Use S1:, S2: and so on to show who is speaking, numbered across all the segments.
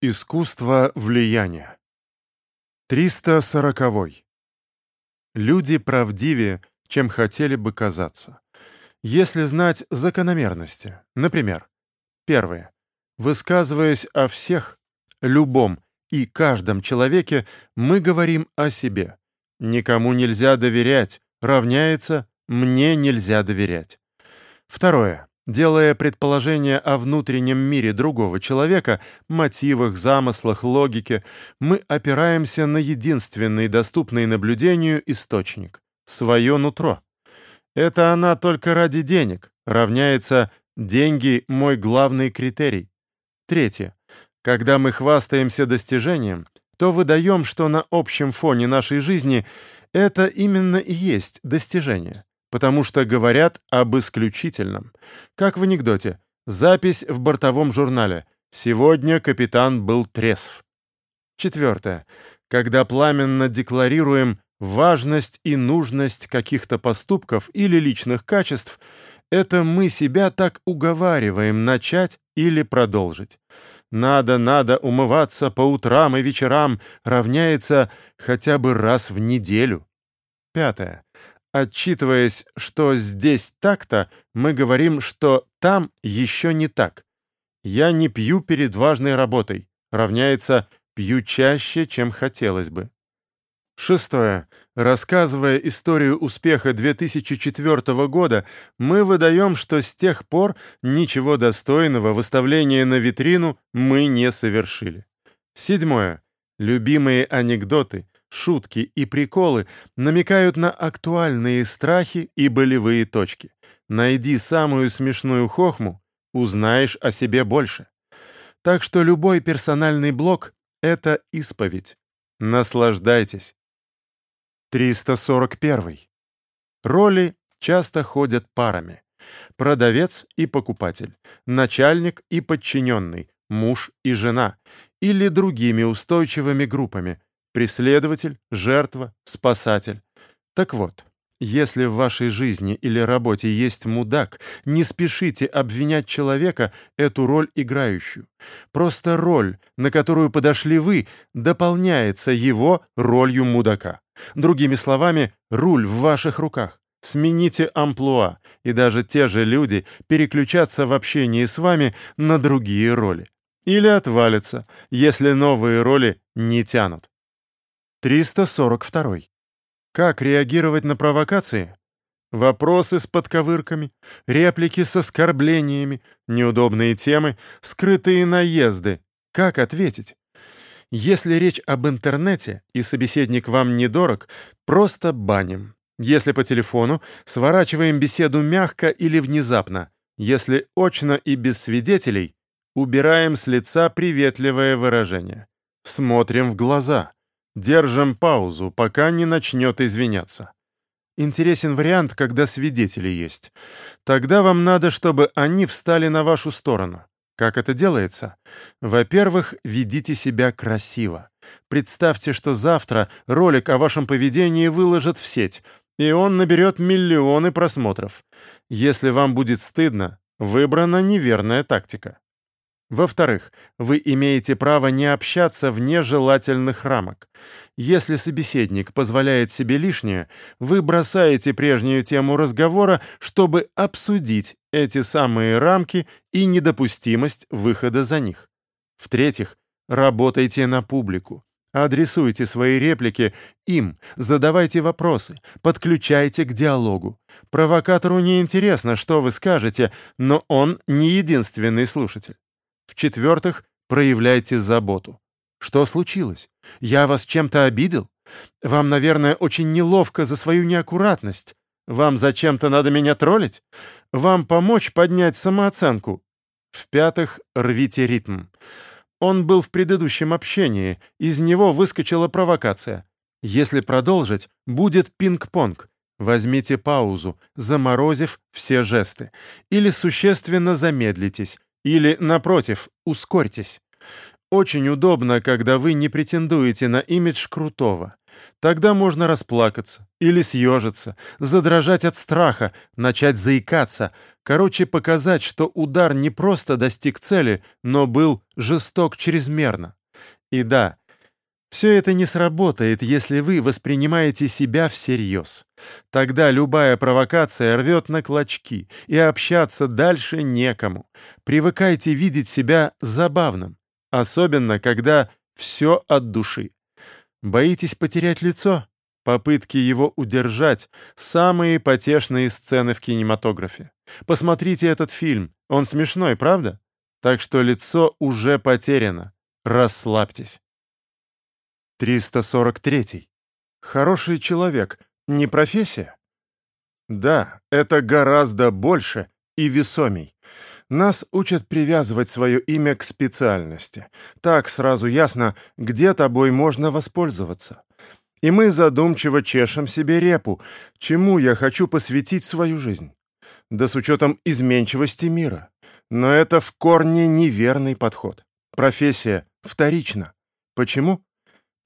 S1: Искусство влияния. 340. Люди правдивее, чем хотели бы казаться. Если знать закономерности. Например, первое. Высказываясь о всех, любом и каждом человеке, мы говорим о себе. Никому нельзя доверять, равняется «мне нельзя доверять». Второе. Делая предположения о внутреннем мире другого человека, мотивах, замыслах, логике, мы опираемся на единственный доступный наблюдению источник — свое нутро. Это она только ради денег, равняется «деньги — мой главный критерий». Третье. Когда мы хвастаемся достижением, то выдаем, что на общем фоне нашей жизни это именно и есть достижение потому что говорят об исключительном. Как в анекдоте. Запись в бортовом журнале. Сегодня капитан был трезв. Четвертое. Когда пламенно декларируем важность и нужность каких-то поступков или личных качеств, это мы себя так уговариваем начать или продолжить. Надо, надо умываться по утрам и вечерам равняется хотя бы раз в неделю. Пятое. Отчитываясь, что здесь так-то, мы говорим, что там еще не так. Я не пью перед важной работой. Равняется пью чаще, чем хотелось бы. Шестое. Рассказывая историю успеха 2004 года, мы выдаем, что с тех пор ничего достойного выставления на витрину мы не совершили. Седьмое. Любимые анекдоты, шутки и приколы намекают на актуальные страхи и болевые точки. Найди самую смешную хохму, узнаешь о себе больше. Так что любой персональный блог — это исповедь. Наслаждайтесь. 341. Роли часто ходят парами. Продавец и покупатель, начальник и подчиненный, муж и жена, или другими устойчивыми группами, преследователь, жертва, спасатель. Так вот, если в вашей жизни или работе есть мудак, не спешите обвинять человека, эту роль играющую. Просто роль, на которую подошли вы, дополняется его ролью мудака. Другими словами, руль в ваших руках. Смените амплуа, и даже те же люди переключатся в общении с вами на другие роли. Или отвалятся, если новые роли не тянут. 342. Как реагировать на провокации? Вопросы с подковырками, реплики с оскорблениями, неудобные темы, скрытые наезды. Как ответить? Если речь об интернете и собеседник вам недорог, просто баним. Если по телефону, сворачиваем беседу мягко или внезапно. Если очно и без свидетелей, убираем с лица приветливое выражение. Смотрим в глаза. Держим паузу, пока не начнет извиняться. Интересен вариант, когда свидетели есть. Тогда вам надо, чтобы они встали на вашу сторону. Как это делается? Во-первых, ведите себя красиво. Представьте, что завтра ролик о вашем поведении выложат в сеть, и он наберет миллионы просмотров. Если вам будет стыдно, выбрана неверная тактика. Во-вторых, вы имеете право не общаться вне желательных рамок. Если собеседник позволяет себе лишнее, вы бросаете прежнюю тему разговора, чтобы обсудить эти самые рамки и недопустимость выхода за них. В-третьих, работайте на публику. Адресуйте свои реплики им, задавайте вопросы, подключайте к диалогу. Провокатору не интересно, что вы скажете, но он не единственный слушатель. В-четвертых, проявляйте заботу. Что случилось? Я вас чем-то обидел? Вам, наверное, очень неловко за свою неаккуратность. Вам зачем-то надо меня троллить? Вам помочь поднять самооценку? В-пятых, рвите ритм. Он был в предыдущем общении, из него выскочила провокация. Если продолжить, будет пинг-понг. Возьмите паузу, заморозив все жесты. Или существенно замедлитесь, или, напротив, ускорьтесь. Очень удобно, когда вы не претендуете на имидж крутого. Тогда можно расплакаться или съежиться, задрожать от страха, начать заикаться. Короче, показать, что удар не просто достиг цели, но был жесток чрезмерно. И да, все это не сработает, если вы воспринимаете себя всерьез. Тогда любая провокация рвет на клочки, и общаться дальше некому. Привыкайте видеть себя забавным, особенно когда все от души. Боитесь потерять лицо? Попытки его удержать — самые потешные сцены в кинематографе. Посмотрите этот фильм, он смешной, правда? Так что лицо уже потеряно. Расслабьтесь. 343. Хороший человек — не профессия? Да, это гораздо больше и весомей. Нас учат привязывать свое имя к специальности. Так сразу ясно, где тобой можно воспользоваться. И мы задумчиво чешем себе репу, чему я хочу посвятить свою жизнь. Да с учетом изменчивости мира. Но это в корне неверный подход. Профессия вторична. Почему?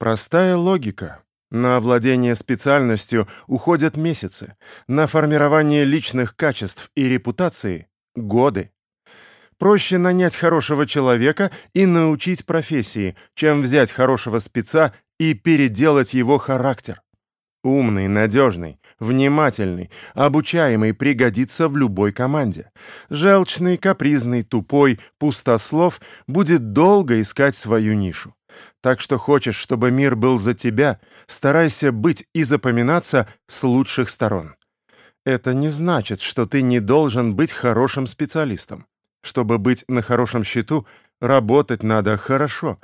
S1: Простая логика. На овладение специальностью уходят месяцы, на формирование личных качеств и репутации — годы. Проще нанять хорошего человека и научить профессии, чем взять хорошего спеца и переделать его характер. Умный, надежный, внимательный, обучаемый пригодится в любой команде. Желчный, капризный, тупой, пустослов будет долго искать свою нишу. Так что хочешь, чтобы мир был за тебя, старайся быть и запоминаться с лучших сторон. Это не значит, что ты не должен быть хорошим специалистом. Чтобы быть на хорошем счету, работать надо хорошо.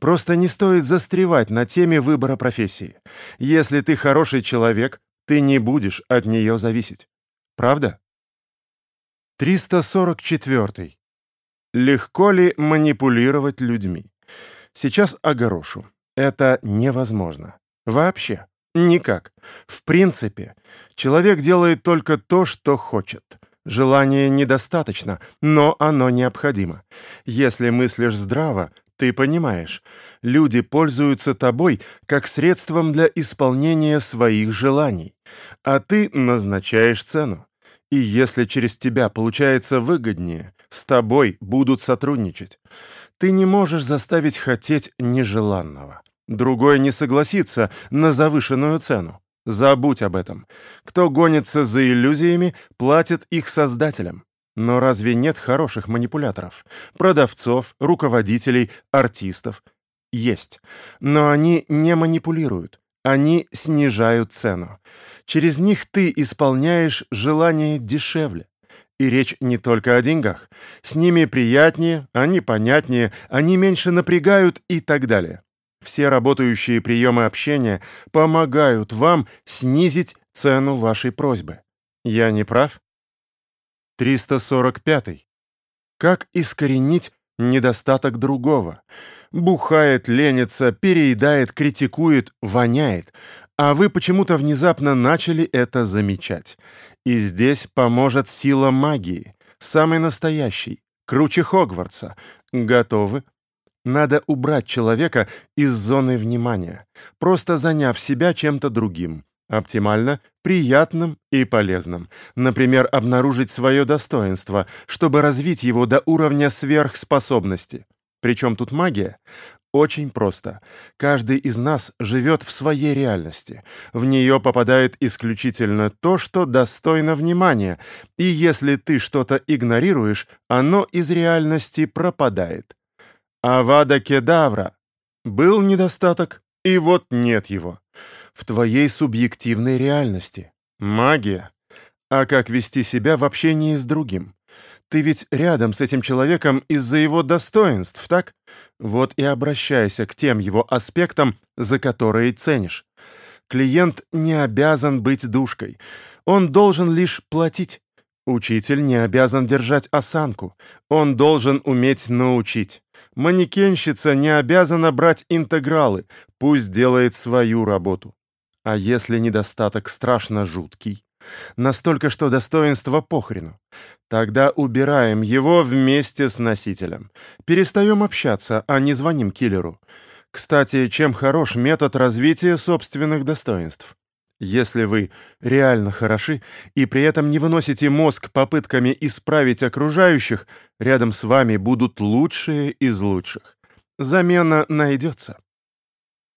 S1: Просто не стоит застревать на теме выбора профессии. Если ты хороший человек, ты не будешь от нее зависеть. Правда? 344. Легко ли манипулировать людьми? Сейчас огорошу. Это невозможно. Вообще. Никак. В принципе, человек делает только то, что хочет. Желания недостаточно, но оно необходимо. Если мыслишь здраво, ты понимаешь, люди пользуются тобой как средством для исполнения своих желаний, а ты назначаешь цену. И если через тебя получается выгоднее, с тобой будут сотрудничать. Ты не можешь заставить хотеть нежеланного. Другой не согласится на завышенную цену. Забудь об этом. Кто гонится за иллюзиями, платит их создателям. Но разве нет хороших манипуляторов? Продавцов, руководителей, артистов? Есть. Но они не манипулируют. Они снижают цену. Через них ты исполняешь желание дешевле. И речь не только о деньгах. С ними приятнее, они понятнее, они меньше напрягают и так далее. Все работающие приемы общения помогают вам снизить цену вашей просьбы. Я не прав? 345. Как искоренить недостаток другого? Бухает, ленится, переедает, критикует, воняет. А вы почему-то внезапно начали это замечать. И здесь поможет сила магии, самый настоящий, круче Хогвартса. Готовы? Надо убрать человека из зоны внимания, просто заняв себя чем-то другим. Оптимально, приятным и полезным. Например, обнаружить свое достоинство, чтобы развить его до уровня сверхспособности. Причем тут магия? Очень просто. Каждый из нас живет в своей реальности. В нее попадает исключительно то, что достойно внимания, и если ты что-то игнорируешь, оно из реальности пропадает. Авада кедавра. Был недостаток, и вот нет его. В твоей субъективной реальности. Магия. А как вести себя в общении с другим? Ты ведь рядом с этим человеком из-за его достоинств, так? Вот и обращайся к тем его аспектам, за которые ценишь. Клиент не обязан быть душкой. Он должен лишь платить. Учитель не обязан держать осанку. Он должен уметь научить. Манекенщица не обязана брать интегралы, пусть делает свою работу. А если недостаток страшно жуткий, настолько, что достоинство похрену, тогда убираем его вместе с носителем. Перестаем общаться, а не звоним киллеру. Кстати, чем хорош метод развития собственных достоинств? Если вы реально хороши и при этом не выносите мозг попытками исправить окружающих, рядом с вами будут лучшие из лучших. Замена найдется.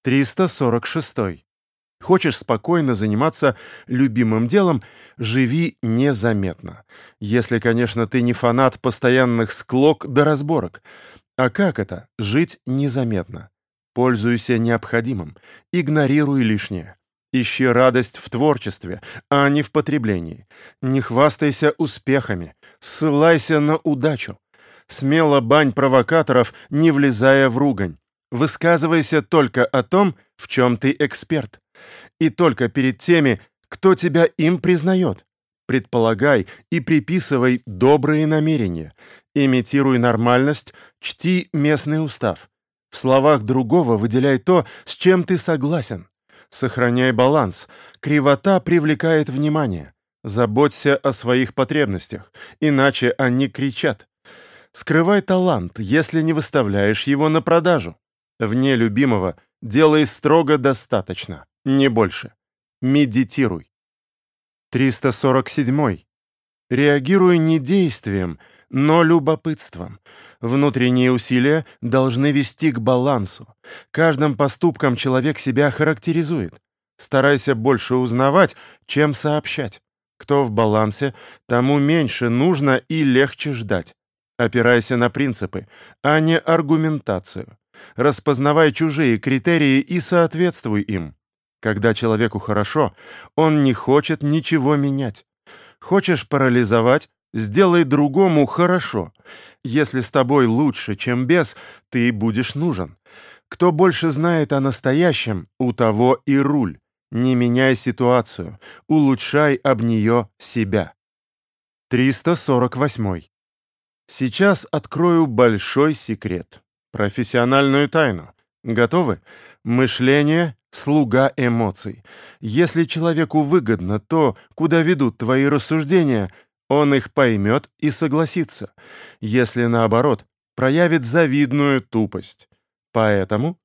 S1: 346. Хочешь спокойно заниматься любимым делом, живи незаметно. Если, конечно, ты не фанат постоянных склок до разборок. А как это — жить незаметно? Пользуйся необходимым, игнорируй лишнее. Ищи радость в творчестве, а не в потреблении. Не хвастайся успехами, ссылайся на удачу. Смело бань провокаторов, не влезая в ругань. Высказывайся только о том, в чем ты эксперт. И только перед теми, кто тебя им признает. Предполагай и приписывай добрые намерения. Имитируй нормальность, чти местный устав. В словах другого выделяй то, с чем ты согласен. Сохраняй баланс. Кривота привлекает внимание. Заботься о своих потребностях, иначе они кричат. Скрывай талант, если не выставляешь его на продажу. Вне любимого делай строго достаточно, не больше. Медитируй. 347. Реагируй не действием, но любопытством. Внутренние усилия должны вести к балансу. Каждым поступком человек себя характеризует. Старайся больше узнавать, чем сообщать. Кто в балансе, тому меньше нужно и легче ждать. Опирайся на принципы, а не аргументацию. Распознавай чужие критерии и соответствуй им. Когда человеку хорошо, он не хочет ничего менять. Хочешь парализовать, Сделай другому хорошо. Если с тобой лучше, чем без, ты будешь нужен. Кто больше знает о настоящем, у того и руль. Не меняй ситуацию, улучшай об нее себя. 348. Сейчас открою большой секрет. Профессиональную тайну. Готовы? Мышление — слуга эмоций. Если человеку выгодно то, куда ведут твои рассуждения — он их поймет и согласится, если наоборот проявит завидную тупость. Поэтому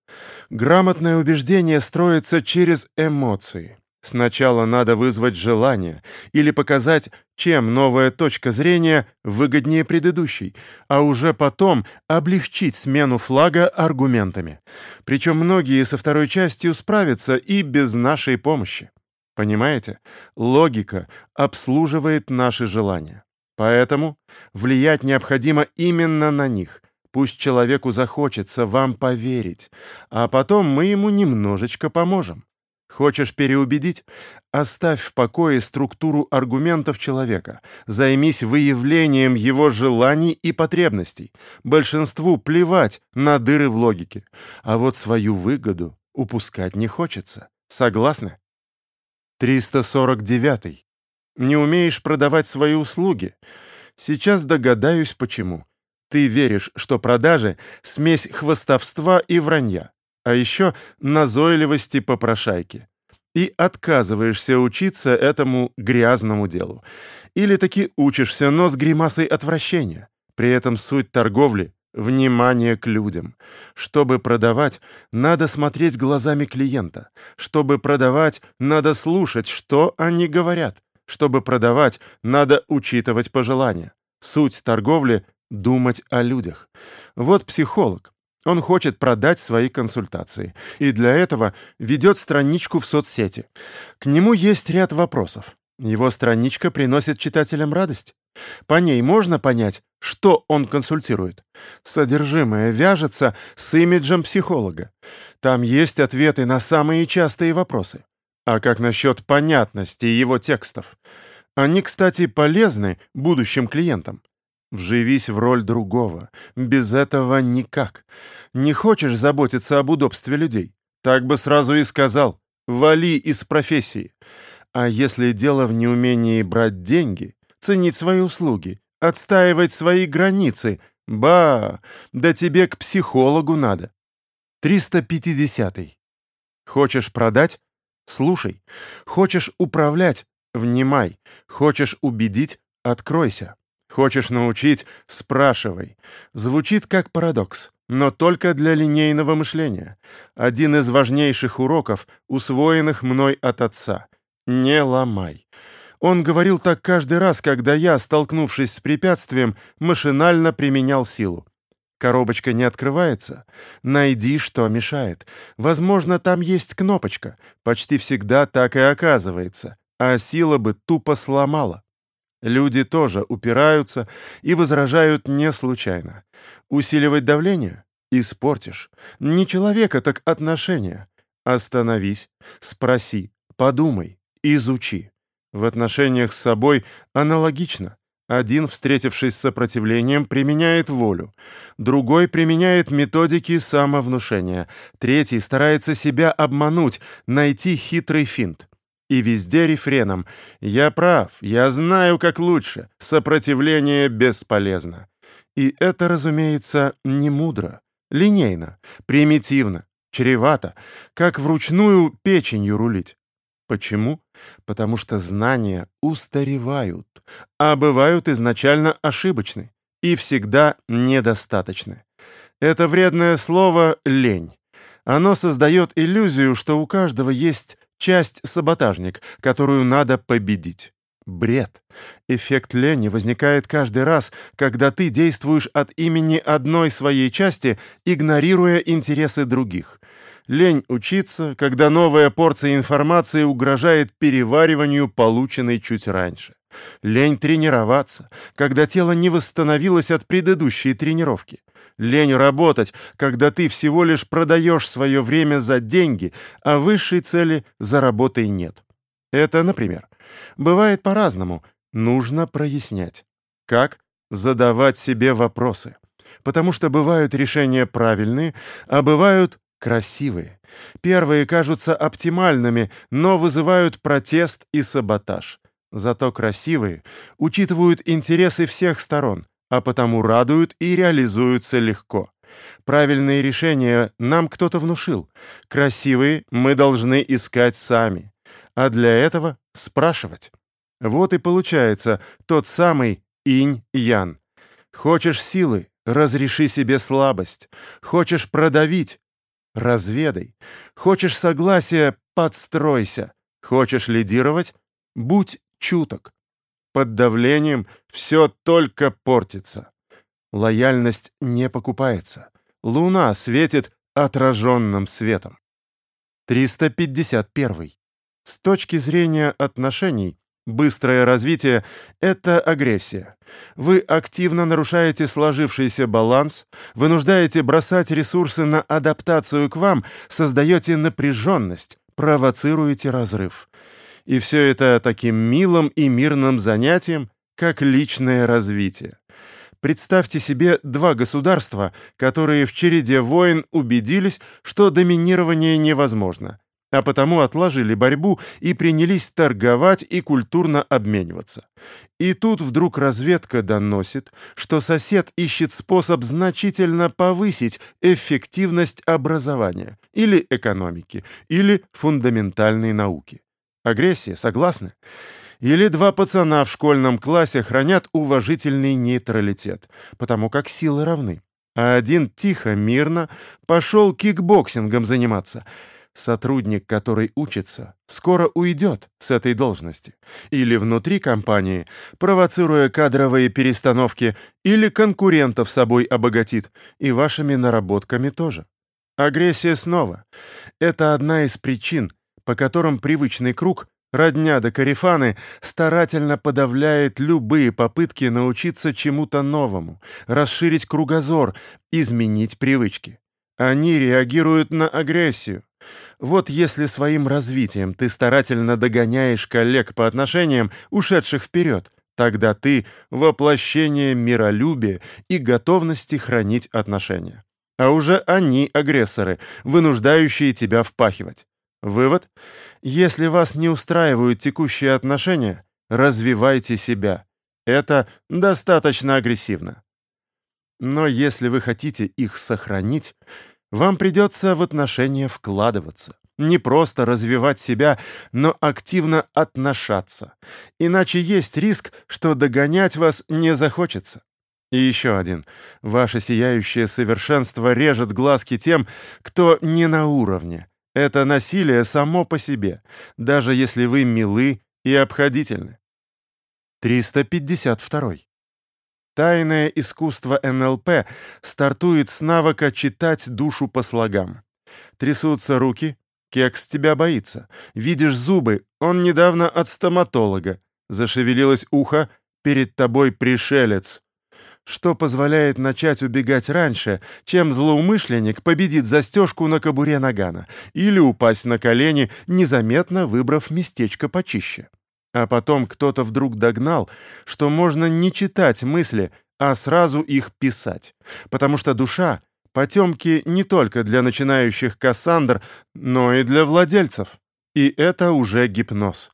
S1: грамотное убеждение строится через эмоции. Сначала надо вызвать желание или показать, чем новая точка зрения выгоднее предыдущей, а уже потом облегчить смену флага аргументами. Причем многие со второй частью справятся и без нашей помощи. Понимаете? Логика обслуживает наши желания. Поэтому влиять необходимо именно на них. Пусть человеку захочется вам поверить, а потом мы ему немножечко поможем. Хочешь переубедить? Оставь в покое структуру аргументов человека. Займись выявлением его желаний и потребностей. Большинству плевать на дыры в логике. А вот свою выгоду упускать не хочется. Согласны? 349. Не умеешь продавать свои услуги? Сейчас догадаюсь, почему. Ты веришь, что продажи — смесь хвостовства и вранья, а еще назойливости попрошайки. И отказываешься учиться этому грязному делу. Или таки учишься, но с гримасой отвращения. При этом суть торговли Внимание к людям. Чтобы продавать, надо смотреть глазами клиента. Чтобы продавать, надо слушать, что они говорят. Чтобы продавать, надо учитывать пожелания. Суть торговли — думать о людях. Вот психолог. Он хочет продать свои консультации. И для этого ведет страничку в соцсети. К нему есть ряд вопросов. Его страничка приносит читателям радость. По ней можно понять, что он консультирует. Содержимое вяжется с имиджем психолога. Там есть ответы на самые частые вопросы. А как насчет понятности его текстов? Они, кстати, полезны будущим клиентам. Вживись в роль другого. Без этого никак. Не хочешь заботиться об удобстве людей? Так бы сразу и сказал. Вали из профессии. А если дело в неумении брать деньги, ценить свои услуги, отстаивать свои границы, ба, да тебе к психологу надо. 350. -й. Хочешь продать? Слушай. Хочешь управлять? Внимай. Хочешь убедить? Откройся. Хочешь научить? Спрашивай. Звучит как парадокс, но только для линейного мышления. Один из важнейших уроков, усвоенных мной от отца. Не ломай. Он говорил так каждый раз, когда я, столкнувшись с препятствием, машинально применял силу. Коробочка не открывается. Найди, что мешает. Возможно, там есть кнопочка. Почти всегда так и оказывается. А сила бы тупо сломала. Люди тоже упираются и возражают не случайно. Усиливать давление — испортишь. Не человека, так отношения. Остановись, спроси, подумай, изучи. В отношениях с собой аналогично. Один, встретившись с сопротивлением, применяет волю, другой применяет методики самовнушения, третий старается себя обмануть, найти хитрый финт. И везде рефреном «Я прав, я знаю, как лучше, сопротивление бесполезно». И это, разумеется, не мудро, линейно, примитивно, чревато, как вручную печенью рулить. Почему? Потому что знания устаревают, а бывают изначально ошибочны и всегда недостаточны. Это вредное слово «лень». Оно создает иллюзию, что у каждого есть часть-саботажник, которую надо победить. Бред. Эффект лени возникает каждый раз, когда ты действуешь от имени одной своей части, игнорируя интересы других — лень учиться, когда новая порция информации угрожает перевариванию полученной чуть раньше. Лень тренироваться, когда тело не восстановилось от предыдущей тренировки. Лень работать, когда ты всего лишь продаешь свое время за деньги, а высшей цели за работой нет. Это, например, бывает по-разному. Нужно прояснять. Как? Задавать себе вопросы. Потому что бывают решения правильные, а бывают красивые. Первые кажутся оптимальными, но вызывают протест и саботаж. Зато красивые учитывают интересы всех сторон, а потому радуют и реализуются легко. Правильные решения нам кто-то внушил. Красивые мы должны искать сами. А для этого спрашивать. Вот и получается тот самый инь-ян. Хочешь силы — разреши себе слабость. Хочешь продавить Разведай. Хочешь согласия — подстройся. Хочешь лидировать — будь чуток. Под давлением все только портится. Лояльность не покупается. Луна светит отраженным светом. 351. С точки зрения отношений, Быстрое развитие — это агрессия. Вы активно нарушаете сложившийся баланс, вынуждаете бросать ресурсы на адаптацию к вам, создаете напряженность, провоцируете разрыв. И все это таким милым и мирным занятием, как личное развитие. Представьте себе два государства, которые в череде войн убедились, что доминирование невозможно, а потому отложили борьбу и принялись торговать и культурно обмениваться. И тут вдруг разведка доносит, что сосед ищет способ значительно повысить эффективность образования или экономики, или фундаментальной науки. Агрессия, согласны? Или два пацана в школьном классе хранят уважительный нейтралитет, потому как силы равны. А один тихо, мирно пошел кикбоксингом заниматься — сотрудник, который учится, скоро уйдет с этой должности. Или внутри компании, провоцируя кадровые перестановки, или конкурентов собой обогатит, и вашими наработками тоже. Агрессия снова. Это одна из причин, по которым привычный круг Родня до Карифаны старательно подавляет любые попытки научиться чему-то новому, расширить кругозор, изменить привычки. Они реагируют на агрессию. Вот если своим развитием ты старательно догоняешь коллег по отношениям, ушедших вперед, тогда ты — воплощение миролюбия и готовности хранить отношения. А уже они — агрессоры, вынуждающие тебя впахивать. Вывод — если вас не устраивают текущие отношения, развивайте себя. Это достаточно агрессивно. Но если вы хотите их сохранить, вам придется в отношения вкладываться. Не просто развивать себя, но активно отношаться. Иначе есть риск, что догонять вас не захочется. И еще один. Ваше сияющее совершенство режет глазки тем, кто не на уровне. Это насилие само по себе, даже если вы милы и обходительны. 352. Тайное искусство НЛП стартует с навыка читать душу по слогам. Трясутся руки, кекс тебя боится. Видишь зубы, он недавно от стоматолога. Зашевелилось ухо, перед тобой пришелец. Что позволяет начать убегать раньше, чем злоумышленник победит застежку на кобуре нагана или упасть на колени, незаметно выбрав местечко почище. А потом кто-то вдруг догнал, что можно не читать мысли, а сразу их писать, потому что душа — потемки не только для начинающих Кассандр, но и для владельцев. И это уже гипноз.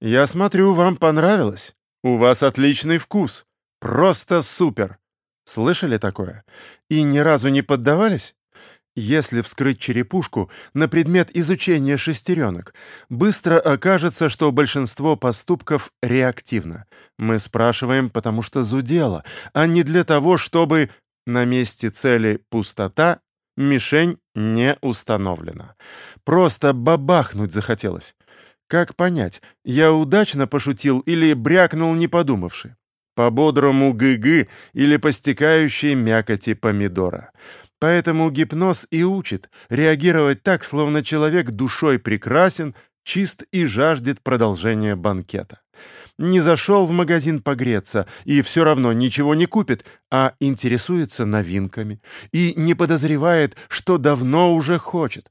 S1: Я смотрю, вам понравилось. У вас отличный вкус. Просто супер. Слышали такое? И ни разу не поддавались? Если вскрыть черепушку на предмет изучения шестеренок, быстро окажется, что большинство поступков реактивно. Мы спрашиваем, потому что зудело, а не для того, чтобы на месте цели пустота, мишень не установлена. Просто бабахнуть захотелось. Как понять, я удачно пошутил или брякнул, не подумавши? По-бодрому гы-гы или по стекающей мякоти помидора. Поэтому гипноз и учит реагировать так, словно человек душой прекрасен, чист и жаждет продолжения банкета. Не зашел в магазин погреться и все равно ничего не купит, а интересуется новинками и не подозревает, что давно уже хочет.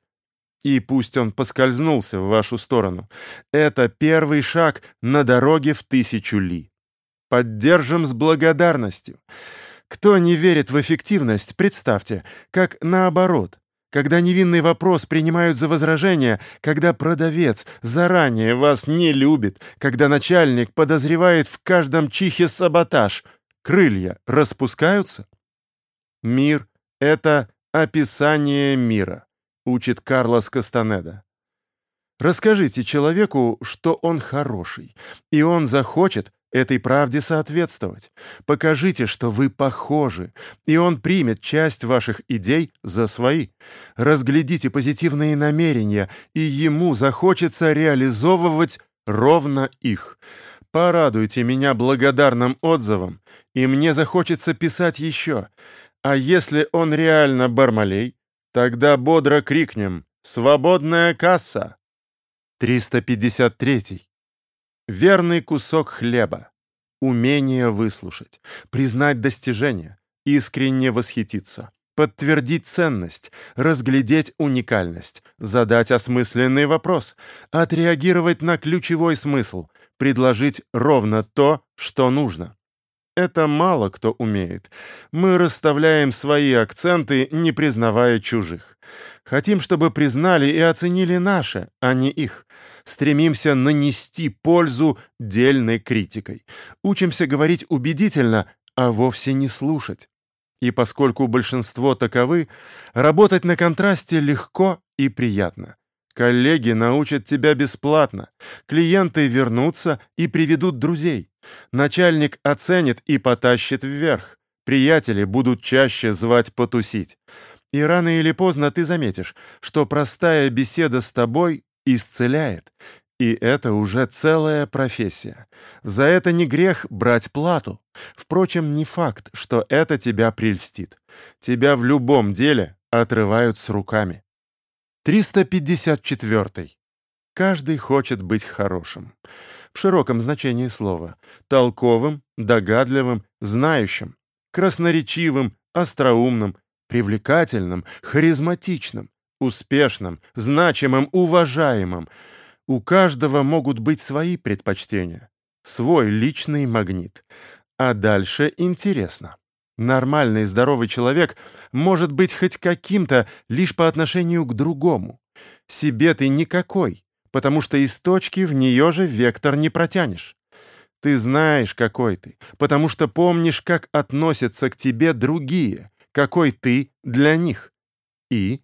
S1: И пусть он поскользнулся в вашу сторону. Это первый шаг на дороге в тысячу ли. Поддержим с благодарностью. Кто не верит в эффективность, представьте, как наоборот. Когда невинный вопрос принимают за возражение, когда продавец заранее вас не любит, когда начальник подозревает в каждом чихе саботаж, крылья распускаются? Мир — это описание мира учит Карлос Кастанеда. Расскажите человеку, что он хороший, и он захочет этой правде соответствовать. Покажите, что вы похожи, и он примет часть ваших идей за свои. Разглядите позитивные намерения, и ему захочется реализовывать ровно их. Порадуйте меня благодарным отзывом, и мне захочется писать еще. А если он реально бармалей, Тогда бодро крикнем «Свободная касса!» 353. Верный кусок хлеба. Умение выслушать, признать достижение, искренне восхититься, подтвердить ценность, разглядеть уникальность, задать осмысленный вопрос, отреагировать на ключевой смысл, предложить ровно то, что нужно. Это мало кто умеет. Мы расставляем свои акценты, не признавая чужих. Хотим, чтобы признали и оценили наше, а не их. Стремимся нанести пользу дельной критикой. Учимся говорить убедительно, а вовсе не слушать. И поскольку большинство таковы, работать на контрасте легко и приятно. Коллеги научат тебя бесплатно. Клиенты вернутся и приведут друзей. Начальник оценит и потащит вверх. Приятели будут чаще звать потусить. И рано или поздно ты заметишь, что простая беседа с тобой исцеляет. И это уже целая профессия. За это не грех брать плату. Впрочем, не факт, что это тебя прельстит. Тебя в любом деле отрывают с руками. 354. Каждый хочет быть хорошим. В широком значении слова. Толковым, догадливым, знающим, красноречивым, остроумным, привлекательным, харизматичным, успешным, значимым, уважаемым. У каждого могут быть свои предпочтения, свой личный магнит. А дальше интересно. Нормальный здоровый человек может быть хоть каким-то лишь по отношению к другому. Себе ты никакой, потому что из точки в нее же вектор не протянешь. Ты знаешь, какой ты, потому что помнишь, как относятся к тебе другие, какой ты для них. И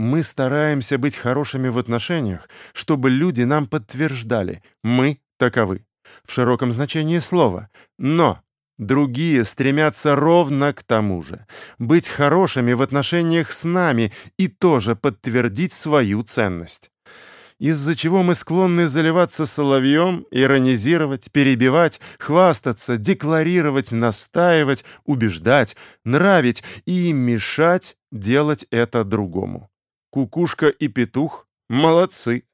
S1: мы стараемся быть хорошими в отношениях, чтобы люди нам подтверждали, мы таковы, в широком значении слова. Но Другие стремятся ровно к тому же — быть хорошими в отношениях с нами и тоже подтвердить свою ценность. Из-за чего мы склонны заливаться соловьем, иронизировать, перебивать, хвастаться, декларировать, настаивать, убеждать, нравить и мешать делать это другому. Кукушка и петух — молодцы.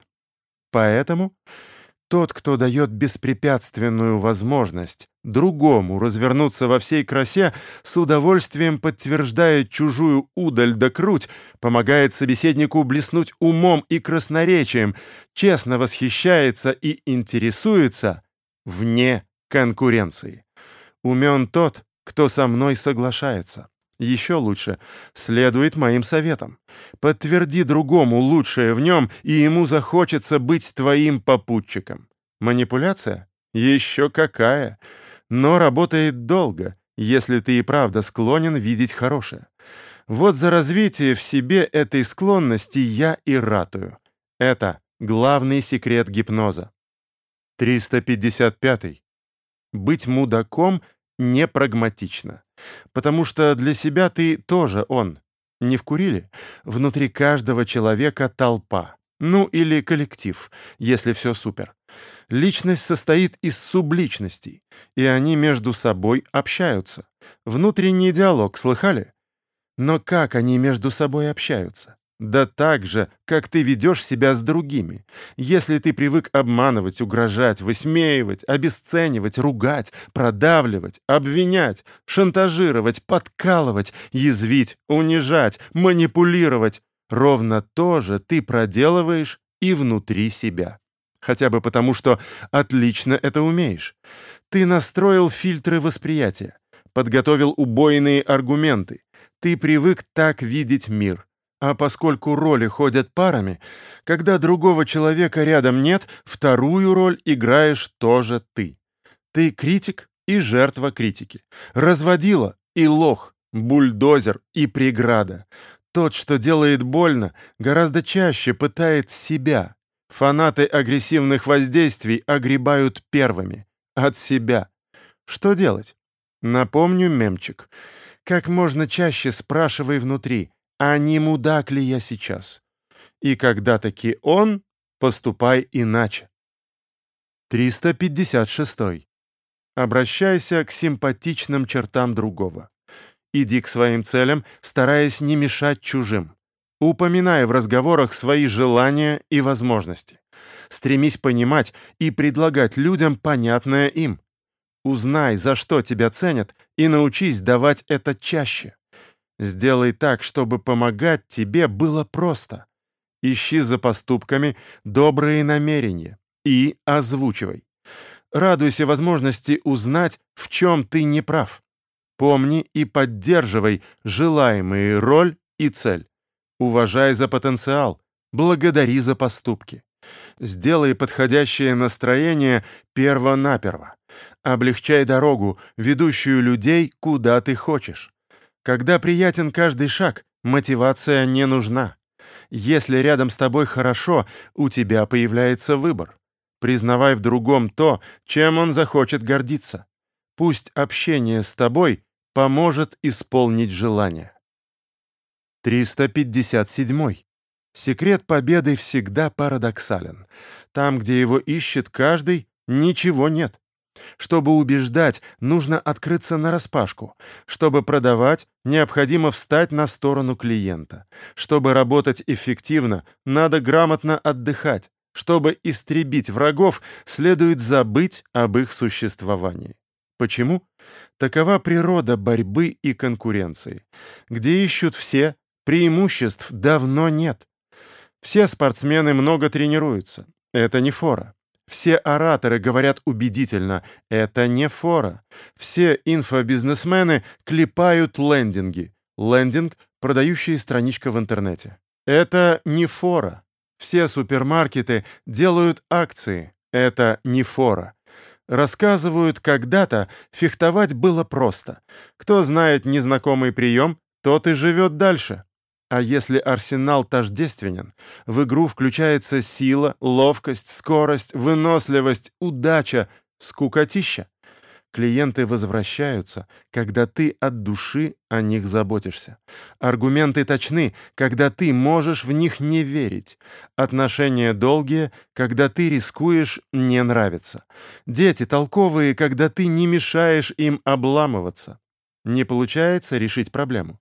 S1: Поэтому тот, кто дает беспрепятственную возможность другому развернуться во всей красе, с удовольствием подтверждает чужую удаль да круть, помогает собеседнику блеснуть умом и красноречием, честно восхищается и интересуется вне конкуренции. Умен тот, кто со мной соглашается. Еще лучше, следует моим советам. Подтверди другому лучшее в нем, и ему захочется быть твоим попутчиком. Манипуляция? Еще какая! Но работает долго, если ты и правда склонен видеть хорошее. Вот за развитие в себе этой склонности я и ратую. Это главный секрет гипноза. 355. Быть мудаком непрагматично. Потому что для себя ты тоже он. Не вкурили? Внутри каждого человека толпа. Ну или коллектив, если все супер. Личность состоит из субличностей, и они между собой общаются. Внутренний диалог, слыхали? Но как они между собой общаются? Да так же, как ты ведешь себя с другими. Если ты привык обманывать, угрожать, высмеивать, обесценивать, ругать, продавливать, обвинять, шантажировать, подкалывать, язвить, унижать, манипулировать, ровно то же ты проделываешь и внутри себя. Хотя бы потому, что отлично это умеешь. Ты настроил фильтры восприятия, подготовил убойные аргументы. Ты привык так видеть мир. А поскольку роли ходят парами, когда другого человека рядом нет, вторую роль играешь тоже ты. Ты критик и жертва критики. Разводила и лох, бульдозер и преграда. Тот, что делает больно, гораздо чаще пытает себя. Фанаты агрессивных воздействий огребают первыми. От себя. Что делать? Напомню мемчик. Как можно чаще спрашивай внутри – а не мудак ли я сейчас? И когда таки он, поступай иначе. 356. Обращайся к симпатичным чертам другого. Иди к своим целям, стараясь не мешать чужим. Упоминай в разговорах свои желания и возможности. Стремись понимать и предлагать людям понятное им. Узнай, за что тебя ценят, и научись давать это чаще. Сделай так, чтобы помогать тебе было просто. Ищи за поступками добрые намерения и озвучивай. Радуйся возможности узнать, в чем ты не прав. Помни и поддерживай желаемые роль и цель. Уважай за потенциал, благодари за поступки. Сделай подходящее настроение перво-наперво. Облегчай дорогу, ведущую людей, куда ты хочешь. Когда приятен каждый шаг, мотивация не нужна. Если рядом с тобой хорошо, у тебя появляется выбор. Признавай в другом то, чем он захочет гордиться. Пусть общение с тобой поможет исполнить желание. 357. Секрет победы всегда парадоксален. Там, где его ищет каждый, ничего нет. Чтобы убеждать, нужно открыться нараспашку. Чтобы продавать, необходимо встать на сторону клиента. Чтобы работать эффективно, надо грамотно отдыхать. Чтобы истребить врагов, следует забыть об их существовании. Почему? Такова природа борьбы и конкуренции. Где ищут все, преимуществ давно нет. Все спортсмены много тренируются. Это не фора. Все ораторы говорят убедительно, это не фора. Все инфобизнесмены клепают лендинги. Лендинг – продающая страничка в интернете. Это не фора. Все супермаркеты делают акции. Это не фора. Рассказывают, когда-то фехтовать было просто. Кто знает незнакомый прием, тот и живет дальше. А если арсенал тождественен, в игру включается сила, ловкость, скорость, выносливость, удача, скукотища. Клиенты возвращаются, когда ты от души о них заботишься. Аргументы точны, когда ты можешь в них не верить. Отношения долгие, когда ты рискуешь не нравиться. Дети толковые, когда ты не мешаешь им обламываться. Не получается решить проблему.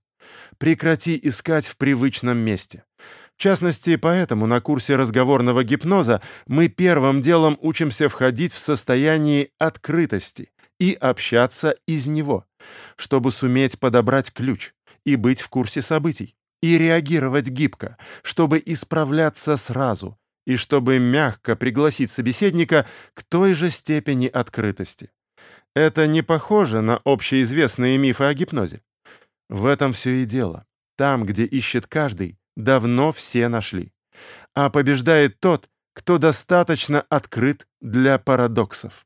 S1: Прекрати искать в привычном месте. В частности, поэтому на курсе разговорного гипноза мы первым делом учимся входить в состояние открытости и общаться из него, чтобы суметь подобрать ключ и быть в курсе событий, и реагировать гибко, чтобы исправляться сразу, и чтобы мягко пригласить собеседника к той же степени открытости. Это не похоже на общеизвестные мифы о гипнозе. В этом все и дело. Там, где ищет каждый, давно все нашли. А побеждает тот, кто достаточно открыт для парадоксов.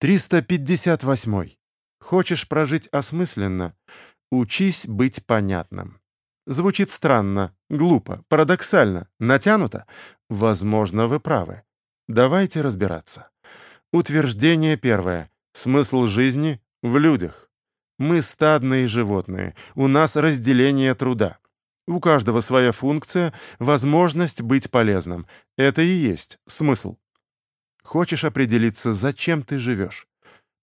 S1: 358. Хочешь прожить осмысленно? Учись быть понятным. Звучит странно, глупо, парадоксально, натянуто. Возможно, вы правы. Давайте разбираться. Утверждение первое. Смысл жизни в людях. Мы стадные животные, у нас разделение труда. У каждого своя функция, возможность быть полезным. Это и есть смысл. Хочешь определиться, зачем ты живешь?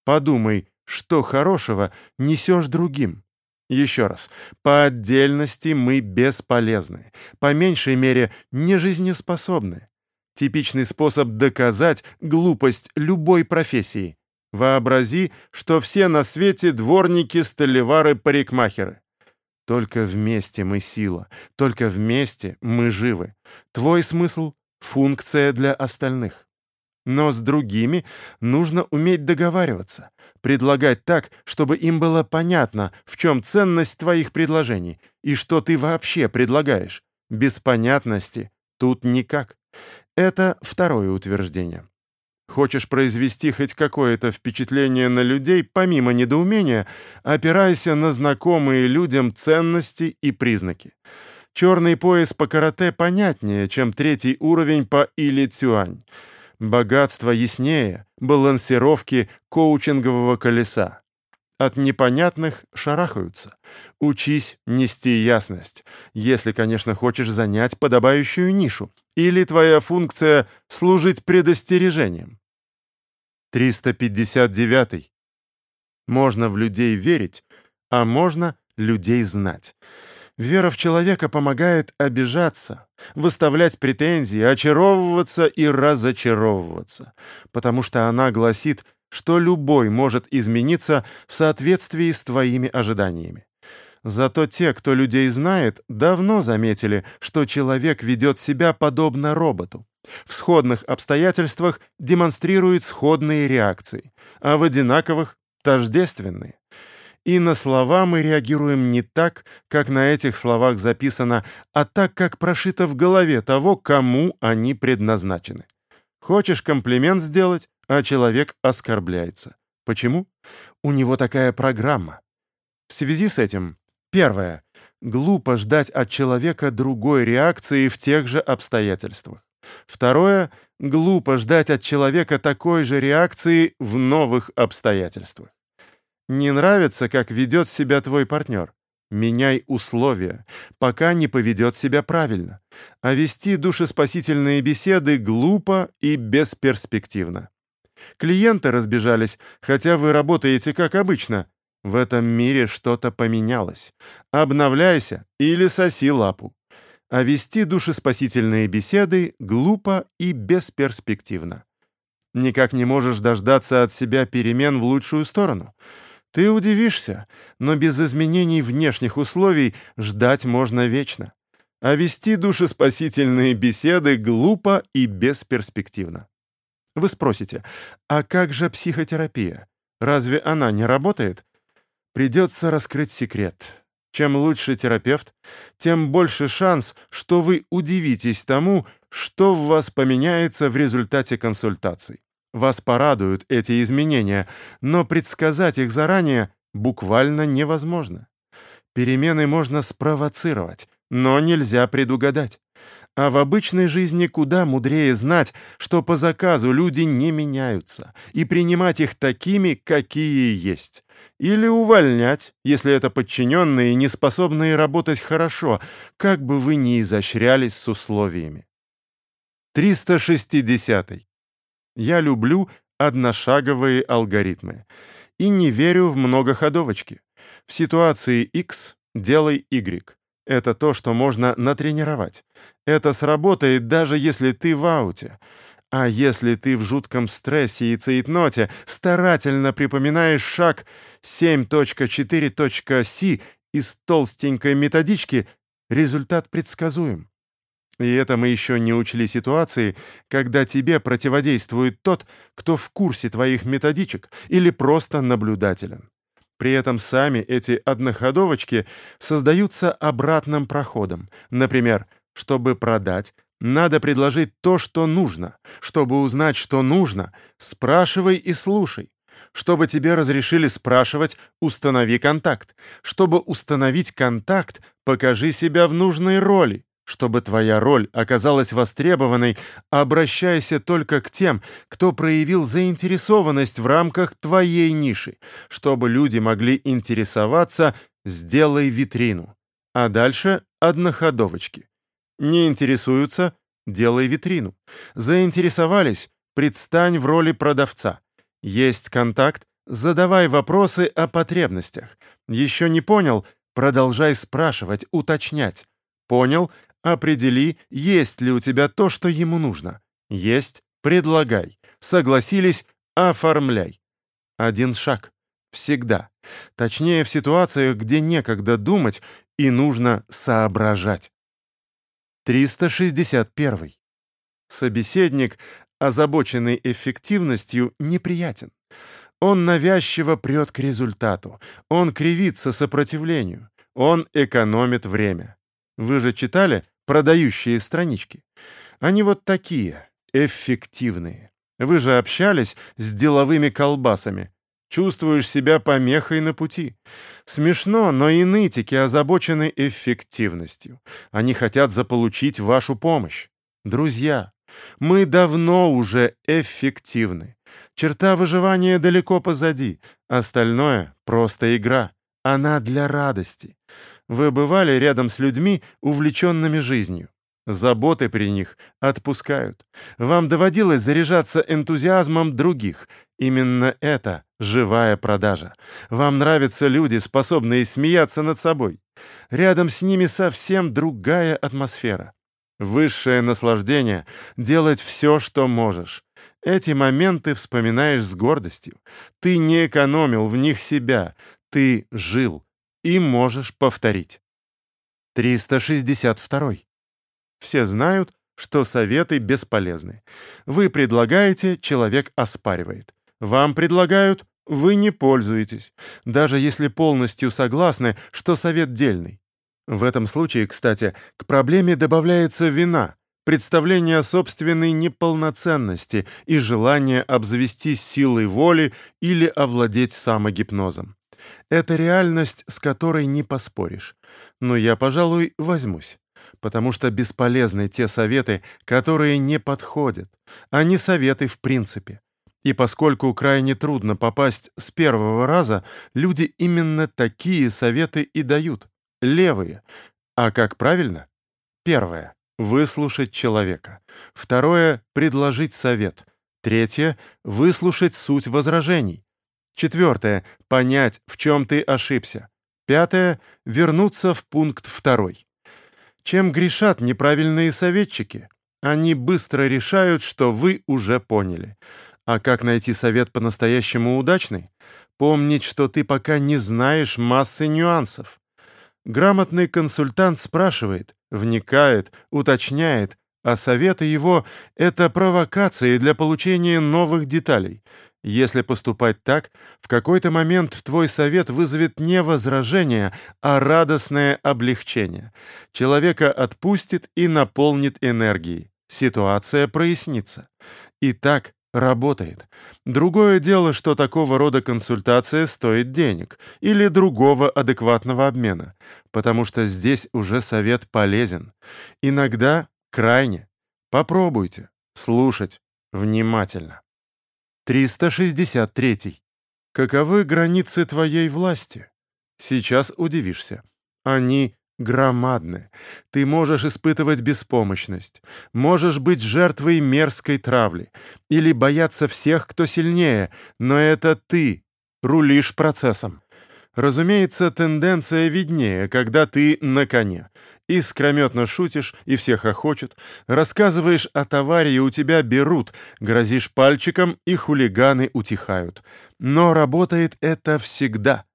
S1: Подумай, что хорошего несешь другим. Еще раз, по отдельности мы бесполезны, по меньшей мере не жизнеспособны. Типичный способ доказать глупость любой профессии. Вообрази, что все на свете дворники, столевары, парикмахеры. Только вместе мы сила, только вместе мы живы. Твой смысл — функция для остальных. Но с другими нужно уметь договариваться, предлагать так, чтобы им было понятно, в чем ценность твоих предложений и что ты вообще предлагаешь. Без понятности тут никак. Это второе утверждение. Хочешь произвести хоть какое-то впечатление на людей, помимо недоумения, опирайся на знакомые людям ценности и признаки. Черный пояс по карате понятнее, чем третий уровень по или цюань. Богатство яснее балансировки коучингового колеса. От непонятных шарахаются. Учись нести ясность, если, конечно, хочешь занять подобающую нишу, или твоя функция — служить предостережением. 359. Можно в людей верить, а можно людей знать. Вера в человека помогает обижаться, выставлять претензии, очаровываться и разочаровываться, потому что она гласит, что любой может измениться в соответствии с твоими ожиданиями. Зато те, кто людей знает, давно заметили, что человек ведет себя подобно роботу. В сходных обстоятельствах демонстрирует сходные реакции, а в одинаковых — тождественные. И на слова мы реагируем не так, как на этих словах записано, а так, как прошито в голове того, кому они предназначены. Хочешь комплимент сделать, а человек оскорбляется. Почему? У него такая программа. В связи с этим Первое. Глупо ждать от человека другой реакции в тех же обстоятельствах. Второе. Глупо ждать от человека такой же реакции в новых обстоятельствах. Не нравится, как ведет себя твой партнер? Меняй условия, пока не поведет себя правильно. А вести душеспасительные беседы глупо и бесперспективно. Клиенты разбежались, хотя вы работаете как обычно, в этом мире что-то поменялось. Обновляйся или соси лапу. А вести душеспасительные беседы глупо и бесперспективно. Никак не можешь дождаться от себя перемен в лучшую сторону. Ты удивишься, но без изменений внешних условий ждать можно вечно. А вести душеспасительные беседы глупо и бесперспективно. Вы спросите, а как же психотерапия? Разве она не работает? Придется раскрыть секрет. Чем лучше терапевт, тем больше шанс, что вы удивитесь тому, что в вас поменяется в результате консультаций. Вас порадуют эти изменения, но предсказать их заранее буквально невозможно. Перемены можно спровоцировать, но нельзя предугадать. А в обычной жизни куда мудрее знать, что по заказу люди не меняются, и принимать их такими, какие есть. Или увольнять, если это подчиненные, не способные работать хорошо, как бы вы ни изощрялись с условиями. 360. -й. Я люблю одношаговые алгоритмы и не верю в многоходовочки. В ситуации X делай Y. Это то, что можно натренировать. Это сработает, даже если ты в ауте. А если ты в жутком стрессе и цейтноте старательно припоминаешь шаг 7.4.C из толстенькой методички, результат предсказуем. И это мы еще не учли ситуации, когда тебе противодействует тот, кто в курсе твоих методичек или просто наблюдателен. При этом сами эти одноходовочки создаются обратным проходом. Например, чтобы продать, надо предложить то, что нужно. Чтобы узнать, что нужно, спрашивай и слушай. Чтобы тебе разрешили спрашивать, установи контакт. Чтобы установить контакт, покажи себя в нужной роли. Чтобы твоя роль оказалась востребованной, обращайся только к тем, кто проявил заинтересованность в рамках твоей ниши. Чтобы люди могли интересоваться, сделай витрину. А дальше одноходовочки. Не интересуются — делай витрину. Заинтересовались — предстань в роли продавца. Есть контакт — задавай вопросы о потребностях. Еще не понял — продолжай спрашивать, уточнять. Понял Определи, есть ли у тебя то, что ему нужно. Есть — предлагай. Согласились — оформляй. Один шаг. Всегда. Точнее, в ситуациях, где некогда думать и нужно соображать. 361. Собеседник, озабоченный эффективностью, неприятен. Он навязчиво прет к результату. Он кривится сопротивлению. Он экономит время. Вы же читали продающие странички. Они вот такие, эффективные. Вы же общались с деловыми колбасами. Чувствуешь себя помехой на пути. Смешно, но и нытики озабочены эффективностью. Они хотят заполучить вашу помощь. Друзья, мы давно уже эффективны. Черта выживания далеко позади. Остальное — просто игра. Она для радости. Вы бывали рядом с людьми, увлеченными жизнью. Заботы при них отпускают. Вам доводилось заряжаться энтузиазмом других. Именно это живая продажа. Вам нравятся люди, способные смеяться над собой. Рядом с ними совсем другая атмосфера. Высшее наслаждение — делать все, что можешь. Эти моменты вспоминаешь с гордостью. Ты не экономил в них себя, ты жил, и можешь повторить. 362. Все знают, что советы бесполезны. Вы предлагаете, человек оспаривает. Вам предлагают, вы не пользуетесь, даже если полностью согласны, что совет дельный. В этом случае, кстати, к проблеме добавляется вина, представление о собственной неполноценности и желание обзавестись силой воли или овладеть самогипнозом. Это реальность, с которой не поспоришь. Но я, пожалуй, возьмусь. Потому что бесполезны те советы, которые не подходят. Они советы в принципе. И поскольку крайне трудно попасть с первого раза, люди именно такие советы и дают. Левые. А как правильно? Первое — выслушать человека. Второе — предложить совет. Третье — выслушать суть возражений. Четвертое — понять, в чем ты ошибся. Пятое — вернуться в пункт второй. Чем грешат неправильные советчики? Они быстро решают, что вы уже поняли. А как найти совет по-настоящему удачный? Помнить, что ты пока не знаешь массы нюансов. Грамотный консультант спрашивает, вникает, уточняет, а советы его — это провокации для получения новых деталей. Если поступать так, в какой-то момент твой совет вызовет не возражение, а радостное облегчение. Человека отпустит и наполнит энергией. Ситуация прояснится. И так работает. Другое дело, что такого рода консультация стоит денег или другого адекватного обмена, потому что здесь уже совет полезен. Иногда Крайне. Попробуйте слушать внимательно. 363. Каковы границы твоей власти? Сейчас удивишься. Они громадны. Ты можешь испытывать беспомощность, можешь быть жертвой мерзкой травли или бояться всех, кто сильнее, но это ты рулишь процессом. Разумеется, тенденция виднее, когда ты на коне. Искрометно шутишь, и всех охочут. Рассказываешь о товаре, и у тебя берут. Грозишь пальчиком, и хулиганы утихают. Но работает это всегда.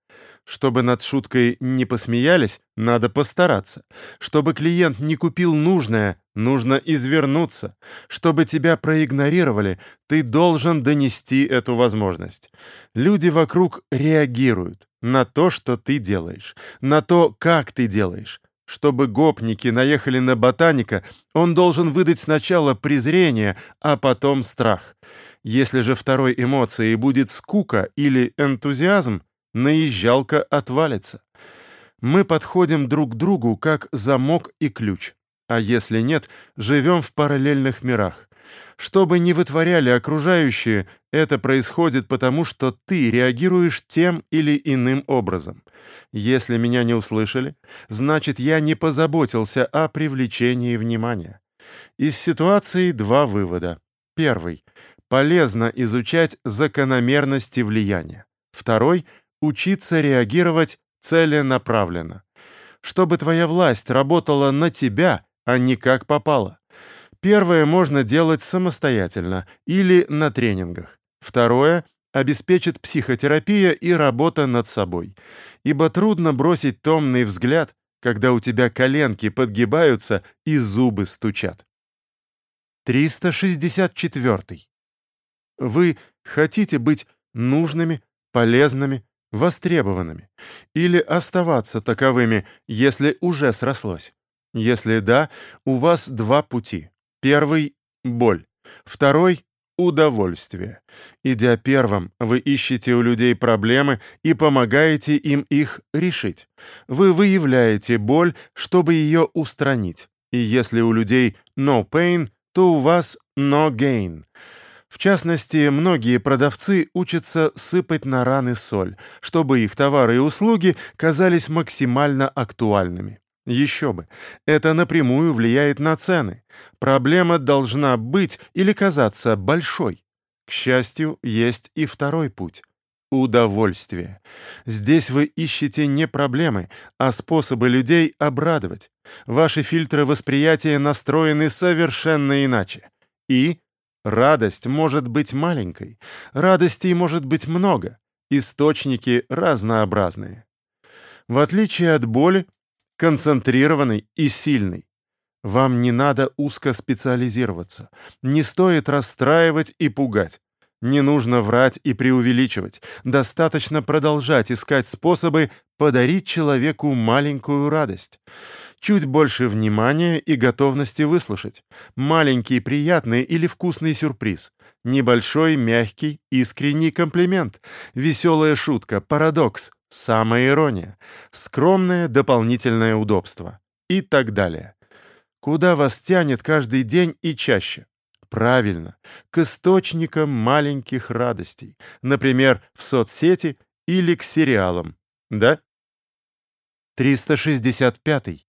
S1: Чтобы над шуткой не посмеялись, надо постараться. Чтобы клиент не купил нужное, нужно извернуться. Чтобы тебя проигнорировали, ты должен донести эту возможность. Люди вокруг реагируют на то, что ты делаешь, на то, как ты делаешь. Чтобы гопники наехали на ботаника, он должен выдать сначала презрение, а потом страх. Если же второй эмоцией будет скука или энтузиазм, наезжалка отвалится. Мы подходим друг к другу как замок и ключ. А если нет, живем в параллельных мирах. Что бы ни вытворяли окружающие, это происходит потому, что ты реагируешь тем или иным образом. Если меня не услышали, значит, я не позаботился о привлечении внимания. Из ситуации два вывода. Первый. Полезно изучать закономерности влияния. Второй учиться реагировать целенаправленно. Чтобы твоя власть работала на тебя, а не как попало. Первое можно делать самостоятельно или на тренингах. Второе обеспечит психотерапия и работа над собой. Ибо трудно бросить томный взгляд, когда у тебя коленки подгибаются и зубы стучат. 364. Вы хотите быть нужными, полезными, востребованными, или оставаться таковыми, если уже срослось? Если да, у вас два пути. Первый — боль. Второй — удовольствие. Идя первым, вы ищете у людей проблемы и помогаете им их решить. Вы выявляете боль, чтобы ее устранить. И если у людей no pain, то у вас no gain — в частности, многие продавцы учатся сыпать на раны соль, чтобы их товары и услуги казались максимально актуальными. Еще бы, это напрямую влияет на цены. Проблема должна быть или казаться большой. К счастью, есть и второй путь — удовольствие. Здесь вы ищете не проблемы, а способы людей обрадовать. Ваши фильтры восприятия настроены совершенно иначе. И Радость может быть маленькой, радостей может быть много, источники разнообразные. В отличие от боли, концентрированной и сильной, вам не надо узко специализироваться, не стоит расстраивать и пугать. Не нужно врать и преувеличивать, достаточно продолжать искать способы подарить человеку маленькую радость. Чуть больше внимания и готовности выслушать. Маленький приятный или вкусный сюрприз. Небольшой, мягкий, искренний комплимент. Веселая шутка, парадокс, самая ирония. Скромное дополнительное удобство. И так далее. Куда вас тянет каждый день и чаще? Правильно, к источникам маленьких радостей, например, в соцсети или к сериалам, да? 365.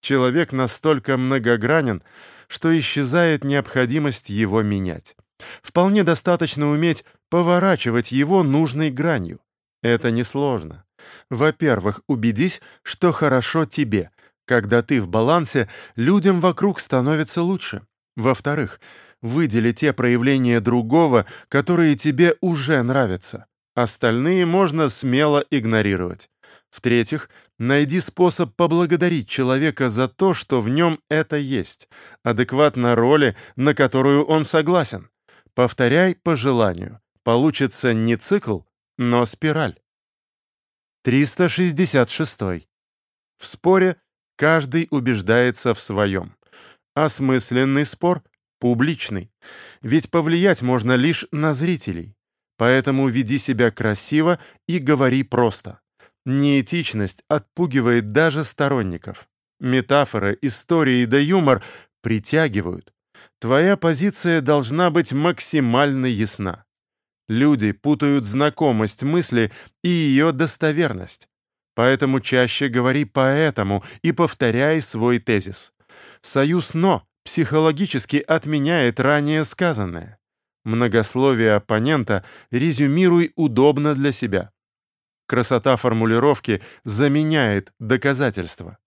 S1: Человек настолько многогранен, что исчезает необходимость его менять. Вполне достаточно уметь поворачивать его нужной гранью. Это несложно. Во-первых, убедись, что хорошо тебе. Когда ты в балансе, людям вокруг становится лучше. Во-вторых, выдели те проявления другого, которые тебе уже нравятся. Остальные можно смело игнорировать. В-третьих, найди способ поблагодарить человека за то, что в нем это есть, адекватно роли, на которую он согласен. Повторяй по желанию. Получится не цикл, но спираль. 366. В споре каждый убеждается в своем. Осмысленный спор публичный. Ведь повлиять можно лишь на зрителей. Поэтому веди себя красиво и говори просто. Неэтичность отпугивает даже сторонников. Метафоры, истории да юмор притягивают. Твоя позиция должна быть максимально ясна. Люди путают знакомость мысли и ее достоверность. Поэтому чаще говори «поэтому» и повторяй свой тезис. Союз «но» психологически отменяет ранее сказанное. Многословие оппонента резюмируй удобно для себя. Красота формулировки заменяет доказательства.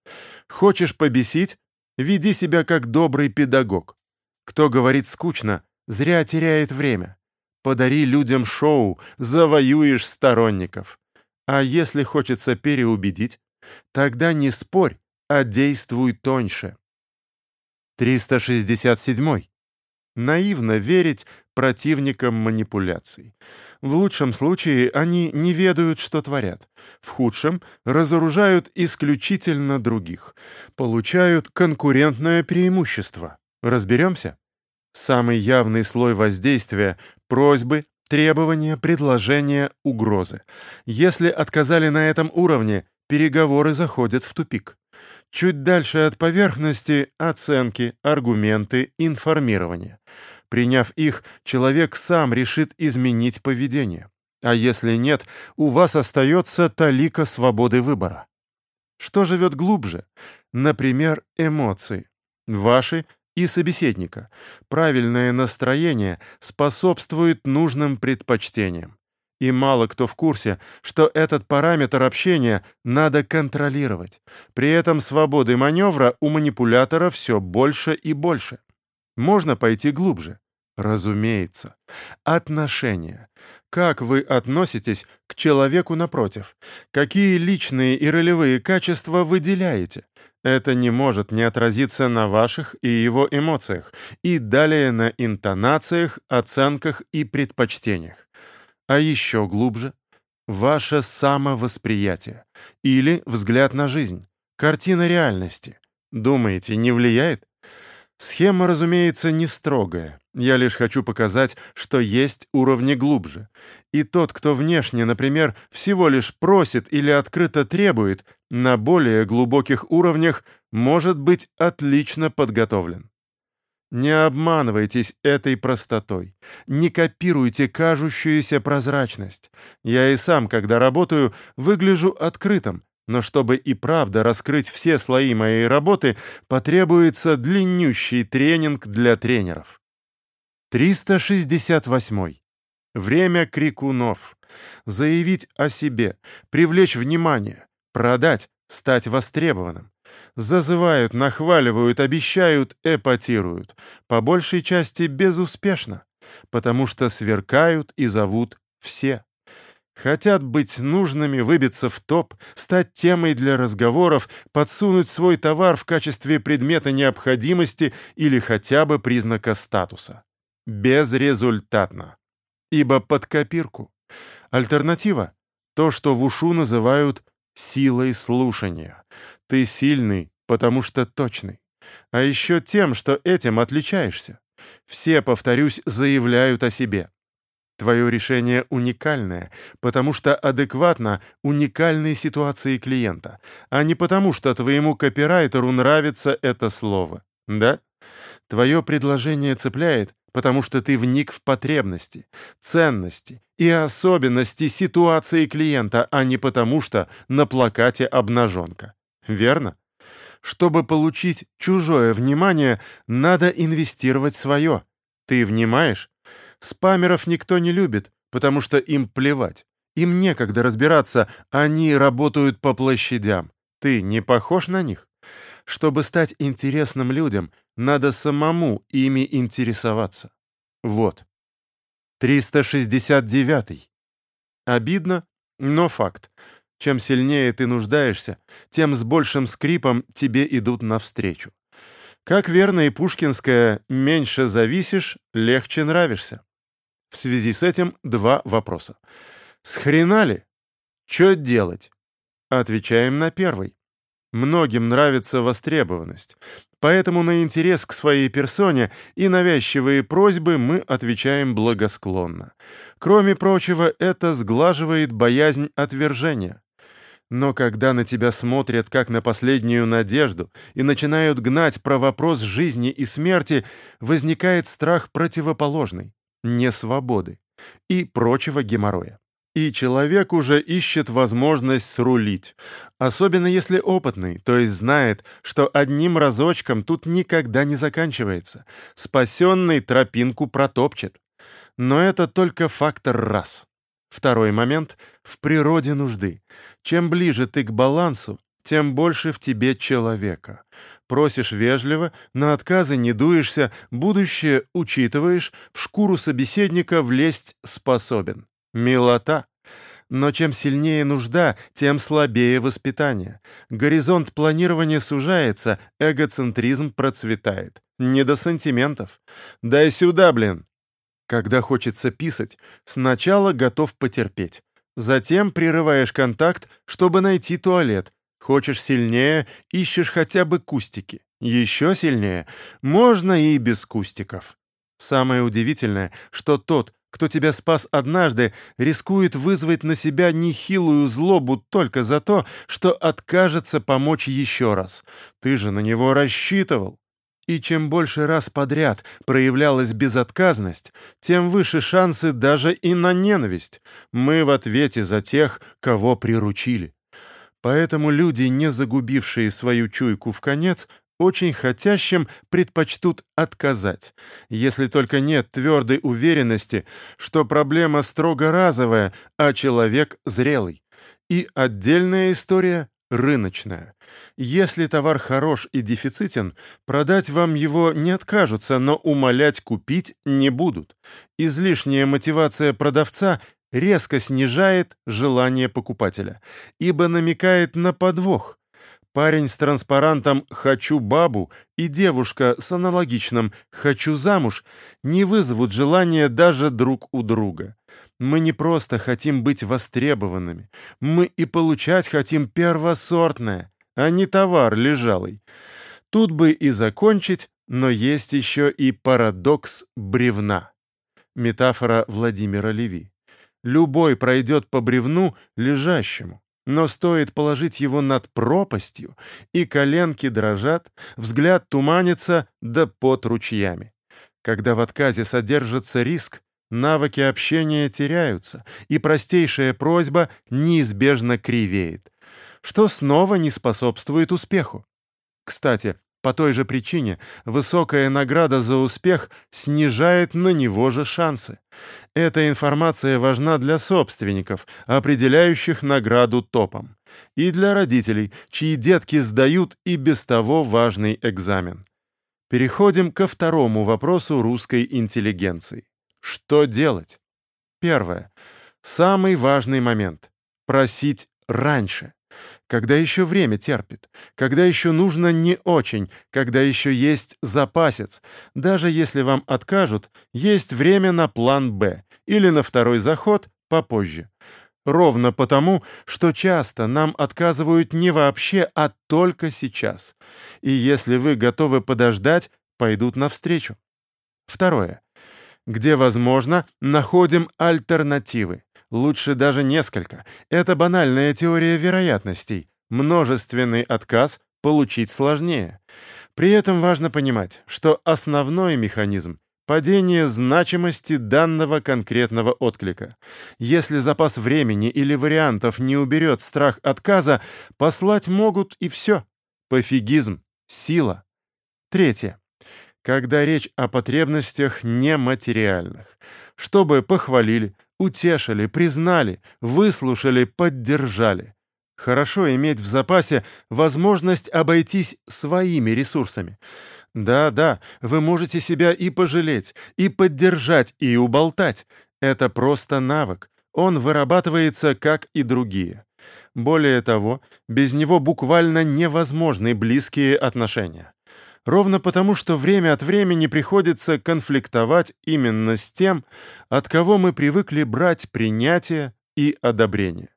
S1: Хочешь побесить? Веди себя как добрый педагог. Кто говорит скучно, зря теряет время. Подари людям шоу, завоюешь сторонников. А если хочется переубедить, тогда не спорь, а действуй тоньше. 367. Наивно верить противникам манипуляций. В лучшем случае они не ведают, что творят. В худшем разоружают исключительно других. Получают конкурентное преимущество. Разберемся? Самый явный слой воздействия — просьбы, требования, предложения, угрозы. Если отказали на этом уровне, переговоры заходят в тупик. Чуть дальше от поверхности — оценки, аргументы, информирование. Приняв их, человек сам решит изменить поведение. А если нет, у вас остается талика свободы выбора. Что живет глубже? Например, эмоции. Ваши и собеседника. Правильное настроение способствует нужным предпочтениям. И мало кто в курсе, что этот параметр общения надо контролировать. При этом свободы маневра у манипулятора все больше и больше. Можно пойти глубже. Разумеется. Отношения. Как вы относитесь к человеку напротив? Какие личные и ролевые качества выделяете? Это не может не отразиться на ваших и его эмоциях, и далее на интонациях, оценках и предпочтениях. А еще глубже — ваше самовосприятие или взгляд на жизнь, картина реальности. Думаете, не влияет? Схема, разумеется, не строгая. Я лишь хочу показать, что есть уровни глубже. И тот, кто внешне, например, всего лишь просит или открыто требует, на более глубоких уровнях может быть отлично подготовлен. Не обманывайтесь этой простотой. Не копируйте кажущуюся прозрачность. Я и сам, когда работаю, выгляжу открытым, но чтобы и правда раскрыть все слои моей работы, потребуется длиннющий тренинг для тренеров. 368. Время крикунов. Заявить о себе, привлечь внимание, продать, стать востребованным. Зазывают, нахваливают, обещают, эпатируют. По большей части безуспешно, потому что сверкают и зовут все. Хотят быть нужными, выбиться в топ, стать темой для разговоров, подсунуть свой товар в качестве предмета необходимости или хотя бы признака статуса. Безрезультатно. Ибо под копирку. Альтернатива — то, что в ушу называют силой слушания. Ты сильный, потому что точный. А еще тем, что этим отличаешься. Все, повторюсь, заявляют о себе. Твое решение уникальное, потому что адекватно уникальной ситуации клиента, а не потому что твоему копирайтеру нравится это слово. Да? Твое предложение цепляет, потому что ты вник в потребности, ценности и особенности ситуации клиента, а не потому что на плакате обнаженка. Верно? Чтобы получить чужое внимание, надо инвестировать свое. Ты внимаешь? Спамеров никто не любит, потому что им плевать. Им некогда разбираться, они работают по площадям. Ты не похож на них? Чтобы стать интересным людям, надо самому ими интересоваться. Вот. 369. Обидно, но факт. Чем сильнее ты нуждаешься, тем с большим скрипом тебе идут навстречу. Как верно и пушкинская «меньше зависишь, легче нравишься». В связи с этим два вопроса. С хрена ли? Чё делать? Отвечаем на первый. Многим нравится востребованность, поэтому на интерес к своей персоне и навязчивые просьбы мы отвечаем благосклонно. Кроме прочего, это сглаживает боязнь отвержения. Но когда на тебя смотрят как на последнюю надежду и начинают гнать про вопрос жизни и смерти, возникает страх противоположный — несвободы и прочего геморроя. И человек уже ищет возможность срулить, особенно если опытный, то есть знает, что одним разочком тут никогда не заканчивается. Спасенный тропинку протопчет. Но это только фактор раз. Второй момент — в природе нужды. Чем ближе ты к балансу, тем больше в тебе человека. Просишь вежливо, на отказы не дуешься, будущее учитываешь, в шкуру собеседника влезть способен. Милота. Но чем сильнее нужда, тем слабее воспитание. Горизонт планирования сужается, эгоцентризм процветает. Не до сантиментов. «Дай сюда, блин!» Когда хочется писать, сначала готов потерпеть. Затем прерываешь контакт, чтобы найти туалет. Хочешь сильнее, ищешь хотя бы кустики. Еще сильнее. Можно и без кустиков. Самое удивительное, что тот, кто тебя спас однажды, рискует вызвать на себя нехилую злобу только за то, что откажется помочь еще раз. Ты же на него рассчитывал. И чем больше раз подряд проявлялась безотказность, тем выше шансы даже и на ненависть. Мы в ответе за тех, кого приручили. Поэтому люди, не загубившие свою чуйку в конец, очень хотящим предпочтут отказать, если только нет твердой уверенности, что проблема строго разовая, а человек зрелый. И отдельная история рыночная. Если товар хорош и дефицитен, продать вам его не откажутся, но умолять купить не будут. Излишняя мотивация продавца резко снижает желание покупателя, ибо намекает на подвох. Парень с транспарантом «хочу бабу» и девушка с аналогичным «хочу замуж» не вызовут желания даже друг у друга. Мы не просто хотим быть востребованными, мы и получать хотим первосортное, а не товар лежалый. Тут бы и закончить, но есть еще и парадокс бревна. Метафора Владимира Леви. Любой пройдет по бревну лежащему, но стоит положить его над пропастью, и коленки дрожат, взгляд туманится, да под ручьями. Когда в отказе содержится риск, навыки общения теряются, и простейшая просьба неизбежно кривеет, что снова не способствует успеху. Кстати, по той же причине высокая награда за успех снижает на него же шансы. Эта информация важна для собственников, определяющих награду топом, и для родителей, чьи детки сдают и без того важный экзамен. Переходим ко второму вопросу русской интеллигенции. Что делать? Первое. Самый важный момент. Просить раньше. Когда еще время терпит, когда еще нужно не очень, когда еще есть запасец. Даже если вам откажут, есть время на план «Б» или на второй заход попозже. Ровно потому, что часто нам отказывают не вообще, а только сейчас. И если вы готовы подождать, пойдут навстречу. Второе. Где возможно, находим альтернативы. Лучше даже несколько. Это банальная теория вероятностей. Множественный отказ получить сложнее. При этом важно понимать, что основной механизм — падение значимости данного конкретного отклика. Если запас времени или вариантов не уберет страх отказа, послать могут и все. Пофигизм, сила. Третье когда речь о потребностях нематериальных, чтобы похвалили, утешили, признали, выслушали, поддержали. Хорошо иметь в запасе возможность обойтись своими ресурсами. Да-да, вы можете себя и пожалеть, и поддержать, и уболтать. Это просто навык. Он вырабатывается, как и другие. Более того, без него буквально невозможны близкие отношения ровно потому, что время от времени приходится конфликтовать именно с тем, от кого мы привыкли брать принятие и одобрение.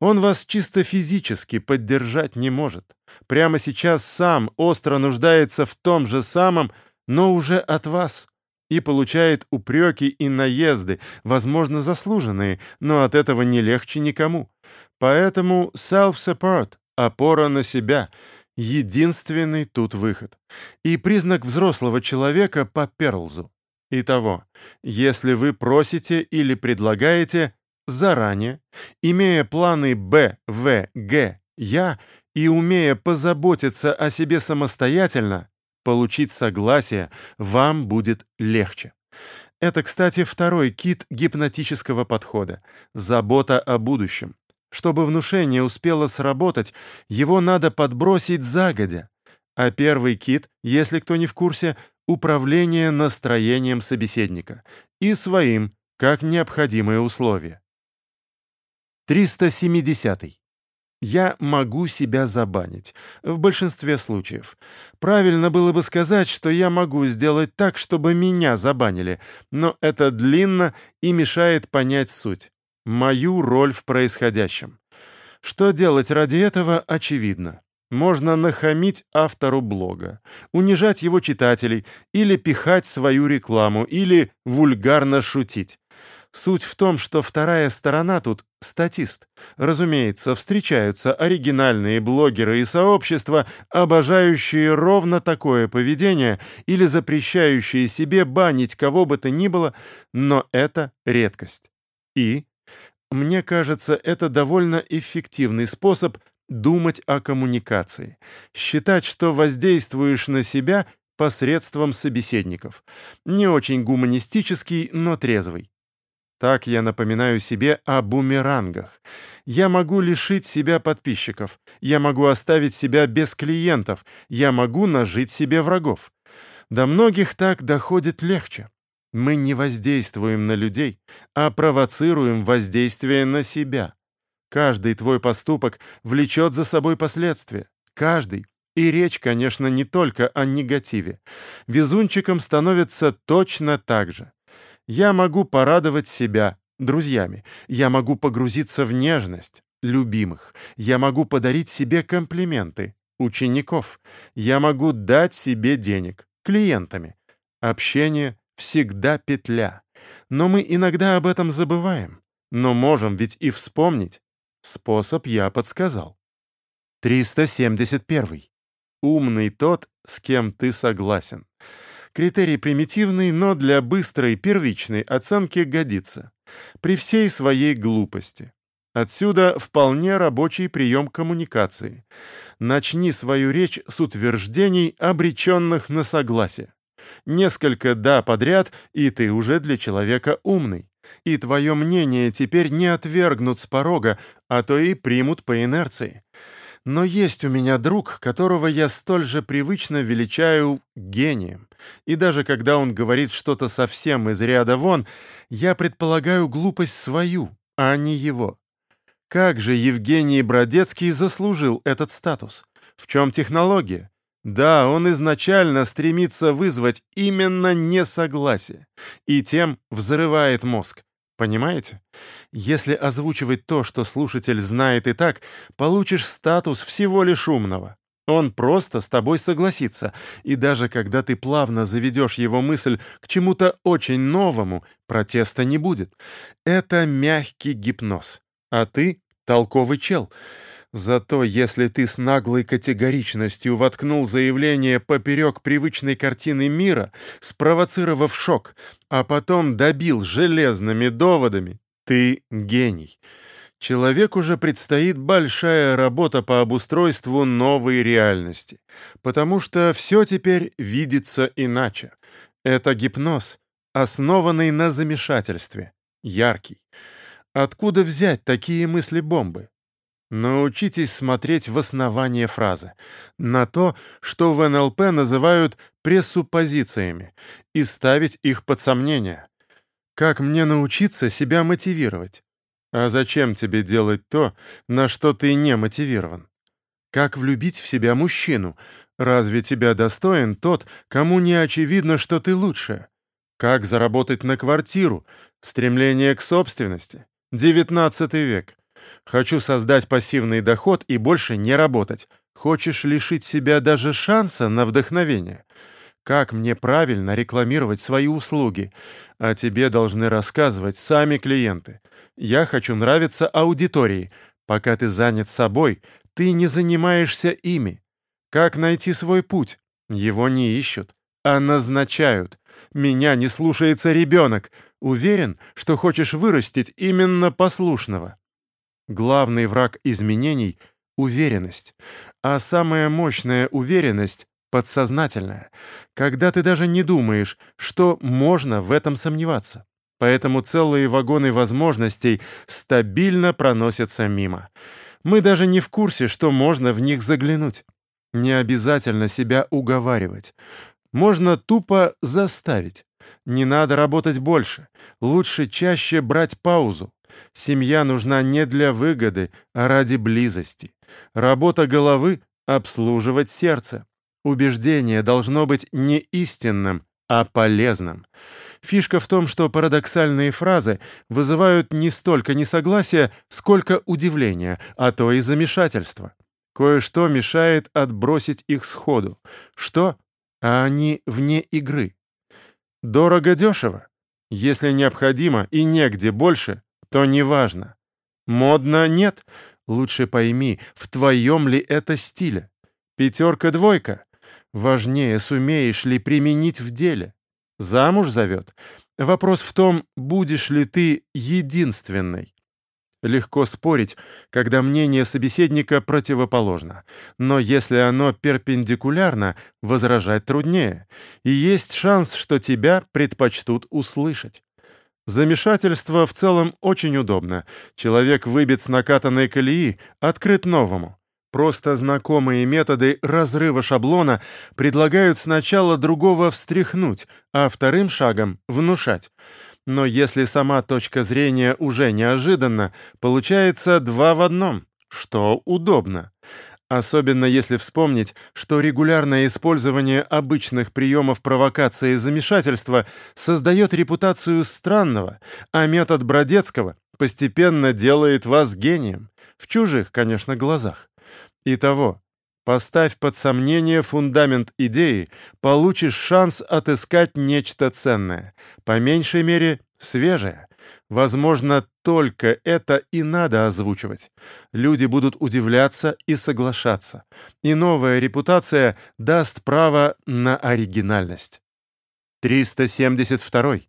S1: Он вас чисто физически поддержать не может. Прямо сейчас сам остро нуждается в том же самом, но уже от вас, и получает упреки и наезды, возможно, заслуженные, но от этого не легче никому. Поэтому self-support, опора на себя, единственный тут выход. И признак взрослого человека по Перлзу. Итого, если вы просите или предлагаете заранее, имея планы Б, В, Г, Я и умея позаботиться о себе самостоятельно, получить согласие вам будет легче. Это, кстати, второй кит гипнотического подхода – забота о будущем. Чтобы внушение успело сработать, его надо подбросить загодя. А первый кит, если кто не в курсе, управление настроением собеседника и своим, как необходимое условие. 370. -й. Я могу себя забанить. В большинстве случаев. Правильно было бы сказать, что я могу сделать так, чтобы меня забанили, но это длинно и мешает понять суть. Мою роль в происходящем. Что делать ради этого, очевидно. Можно нахамить автору блога, унижать его читателей или пихать свою рекламу, или вульгарно шутить. Суть в том, что вторая сторона тут — статист. Разумеется, встречаются оригинальные блогеры и сообщества, обожающие ровно такое поведение или запрещающие себе банить кого бы то ни было, но это редкость. И, мне кажется, это довольно эффективный способ думать о коммуникации, считать, что воздействуешь на себя посредством собеседников. Не очень гуманистический, но трезвый. Так я напоминаю себе о бумерангах. Я могу лишить себя подписчиков, я могу оставить себя без клиентов, я могу нажить себе врагов. До многих так доходит легче. Мы не воздействуем на людей, а провоцируем воздействие на себя. Каждый твой поступок влечет за собой последствия. Каждый. И речь, конечно, не только о негативе. Везунчиком становится точно так же. Я могу порадовать себя друзьями. Я могу погрузиться в нежность любимых. Я могу подарить себе комплименты учеников. Я могу дать себе денег клиентами. Общение всегда петля. Но мы иногда об этом забываем. Но можем ведь и вспомнить. Способ я подсказал. 371. Умный тот, с кем ты согласен. Критерий примитивный, но для быстрой первичной оценки годится. При всей своей глупости. Отсюда вполне рабочий прием коммуникации. Начни свою речь с утверждений, обреченных на согласие. Несколько «да» подряд, и ты уже для человека умный и твое мнение теперь не отвергнут с порога, а то и примут по инерции. Но есть у меня друг, которого я столь же привычно величаю гением. И даже когда он говорит что-то совсем из ряда вон, я предполагаю глупость свою, а не его. Как же Евгений Бродецкий заслужил этот статус? В чем технология? Да, он изначально стремится вызвать именно несогласие и тем взрывает мозг. Понимаете? Если озвучивать то, что слушатель знает и так, получишь статус всего лишь умного. Он просто с тобой согласится, и даже когда ты плавно заведешь его мысль к чему-то очень новому, протеста не будет. Это мягкий гипноз. А ты — толковый чел — Зато если ты с наглой категоричностью воткнул заявление поперек привычной картины мира, спровоцировав шок, а потом добил железными доводами, ты гений. Человеку же предстоит большая работа по обустройству новой реальности, потому что все теперь видится иначе. Это гипноз, основанный на замешательстве, яркий. Откуда взять такие мысли-бомбы? Научитесь смотреть в основание фразы, на то, что в НЛП называют пресуппозициями, и ставить их под сомнение. Как мне научиться себя мотивировать? А зачем тебе делать то, на что ты не мотивирован? Как влюбить в себя мужчину? Разве тебя достоин тот, кому не очевидно, что ты лучше? Как заработать на квартиру? Стремление к собственности? XIX век. Хочу создать пассивный доход и больше не работать. Хочешь лишить себя даже шанса на вдохновение? Как мне правильно рекламировать свои услуги? А тебе должны рассказывать сами клиенты. Я хочу нравиться аудитории. Пока ты занят собой, ты не занимаешься ими. Как найти свой путь? Его не ищут, а назначают. Меня не слушается ребенок. Уверен, что хочешь вырастить именно послушного. Главный враг изменений — уверенность. А самая мощная уверенность — подсознательная, когда ты даже не думаешь, что можно в этом сомневаться. Поэтому целые вагоны возможностей стабильно проносятся мимо. Мы даже не в курсе, что можно в них заглянуть. Не обязательно себя уговаривать. Можно тупо заставить. Не надо работать больше. Лучше чаще брать паузу. Семья нужна не для выгоды, а ради близости. Работа головы — обслуживать сердце. Убеждение должно быть не истинным, а полезным. Фишка в том, что парадоксальные фразы вызывают не столько несогласия, сколько удивления, а то и замешательства. Кое-что мешает отбросить их сходу. Что? А они вне игры. Дорого-дешево? Если необходимо и негде больше, то неважно. Модно нет? Лучше пойми, в твоем ли это стиле. Пятерка-двойка? Важнее, сумеешь ли применить в деле. Замуж зовет. Вопрос в том, будешь ли ты единственной. Легко спорить, когда мнение собеседника противоположно. Но если оно перпендикулярно, возражать труднее. И есть шанс, что тебя предпочтут услышать. Замешательство в целом очень удобно. Человек выбит с накатанной колеи, открыт новому. Просто знакомые методы разрыва шаблона предлагают сначала другого встряхнуть, а вторым шагом — внушать. Но если сама точка зрения уже неожиданна, получается два в одном, что удобно. Особенно если вспомнить, что регулярное использование обычных приемов провокации и замешательства создает репутацию странного, а метод Бродецкого постепенно делает вас гением. В чужих, конечно, глазах. Итого, поставь под сомнение фундамент идеи, получишь шанс отыскать нечто ценное, по меньшей мере свежее. Возможно, только это и надо озвучивать. Люди будут удивляться и соглашаться. И новая репутация даст право на оригинальность. 372.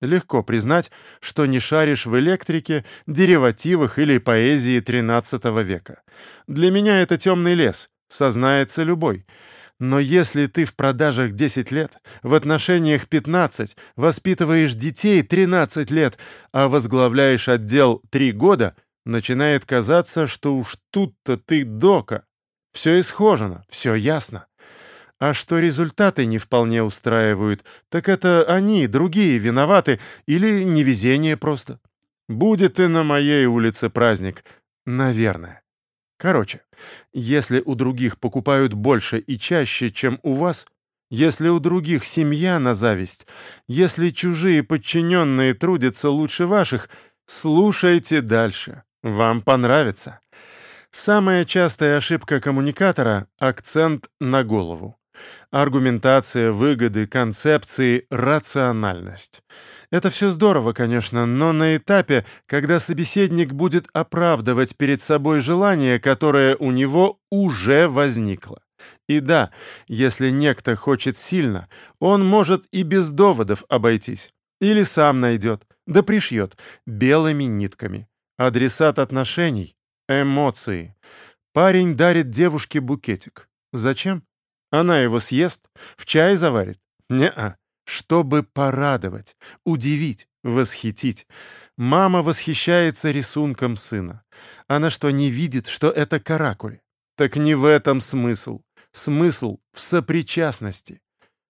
S1: Легко признать, что не шаришь в электрике, деривативах или поэзии XIII века. Для меня это темный лес, сознается любой. Но если ты в продажах 10 лет, в отношениях 15, воспитываешь детей 13 лет, а возглавляешь отдел 3 года, начинает казаться, что уж тут-то ты дока. Все исхожено, все ясно. А что результаты не вполне устраивают, так это они, другие, виноваты или невезение просто. Будет и на моей улице праздник. Наверное. Короче, если у других покупают больше и чаще, чем у вас, если у других семья на зависть, если чужие подчиненные трудятся лучше ваших, слушайте дальше. Вам понравится. Самая частая ошибка коммуникатора — акцент на голову. Аргументация, выгоды, концепции, рациональность. Это все здорово, конечно, но на этапе, когда собеседник будет оправдывать перед собой желание, которое у него уже возникло. И да, если некто хочет сильно, он может и без доводов обойтись. Или сам найдет, да пришьет, белыми нитками. Адресат отношений — эмоции. Парень дарит девушке букетик. Зачем? Она его съест, в чай заварит? Не-а. Чтобы порадовать, удивить, восхитить. Мама восхищается рисунком сына. Она что, не видит, что это каракули? Так не в этом смысл. Смысл в сопричастности.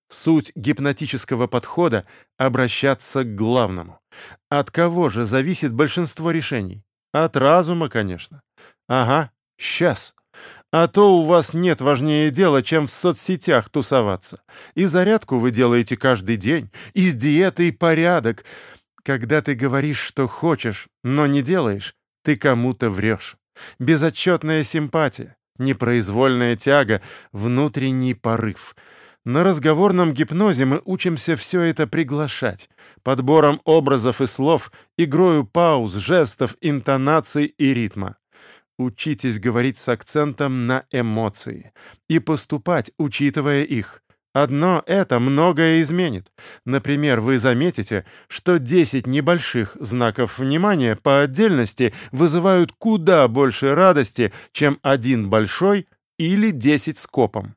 S1: Суть гипнотического подхода — обращаться к главному. От кого же зависит большинство решений? От разума, конечно. Ага, сейчас. А то у вас нет важнее дела, чем в соцсетях тусоваться. И зарядку вы делаете каждый день, и с диетой порядок. Когда ты говоришь, что хочешь, но не делаешь, ты кому-то врешь. Безотчетная симпатия, непроизвольная тяга, внутренний порыв. На разговорном гипнозе мы учимся все это приглашать, подбором образов и слов, игрою пауз, жестов, интонаций и ритма. Учитесь говорить с акцентом на эмоции и поступать, учитывая их. Одно это многое изменит. Например, вы заметите, что 10 небольших знаков внимания по отдельности вызывают куда больше радости, чем один большой или 10 скопом.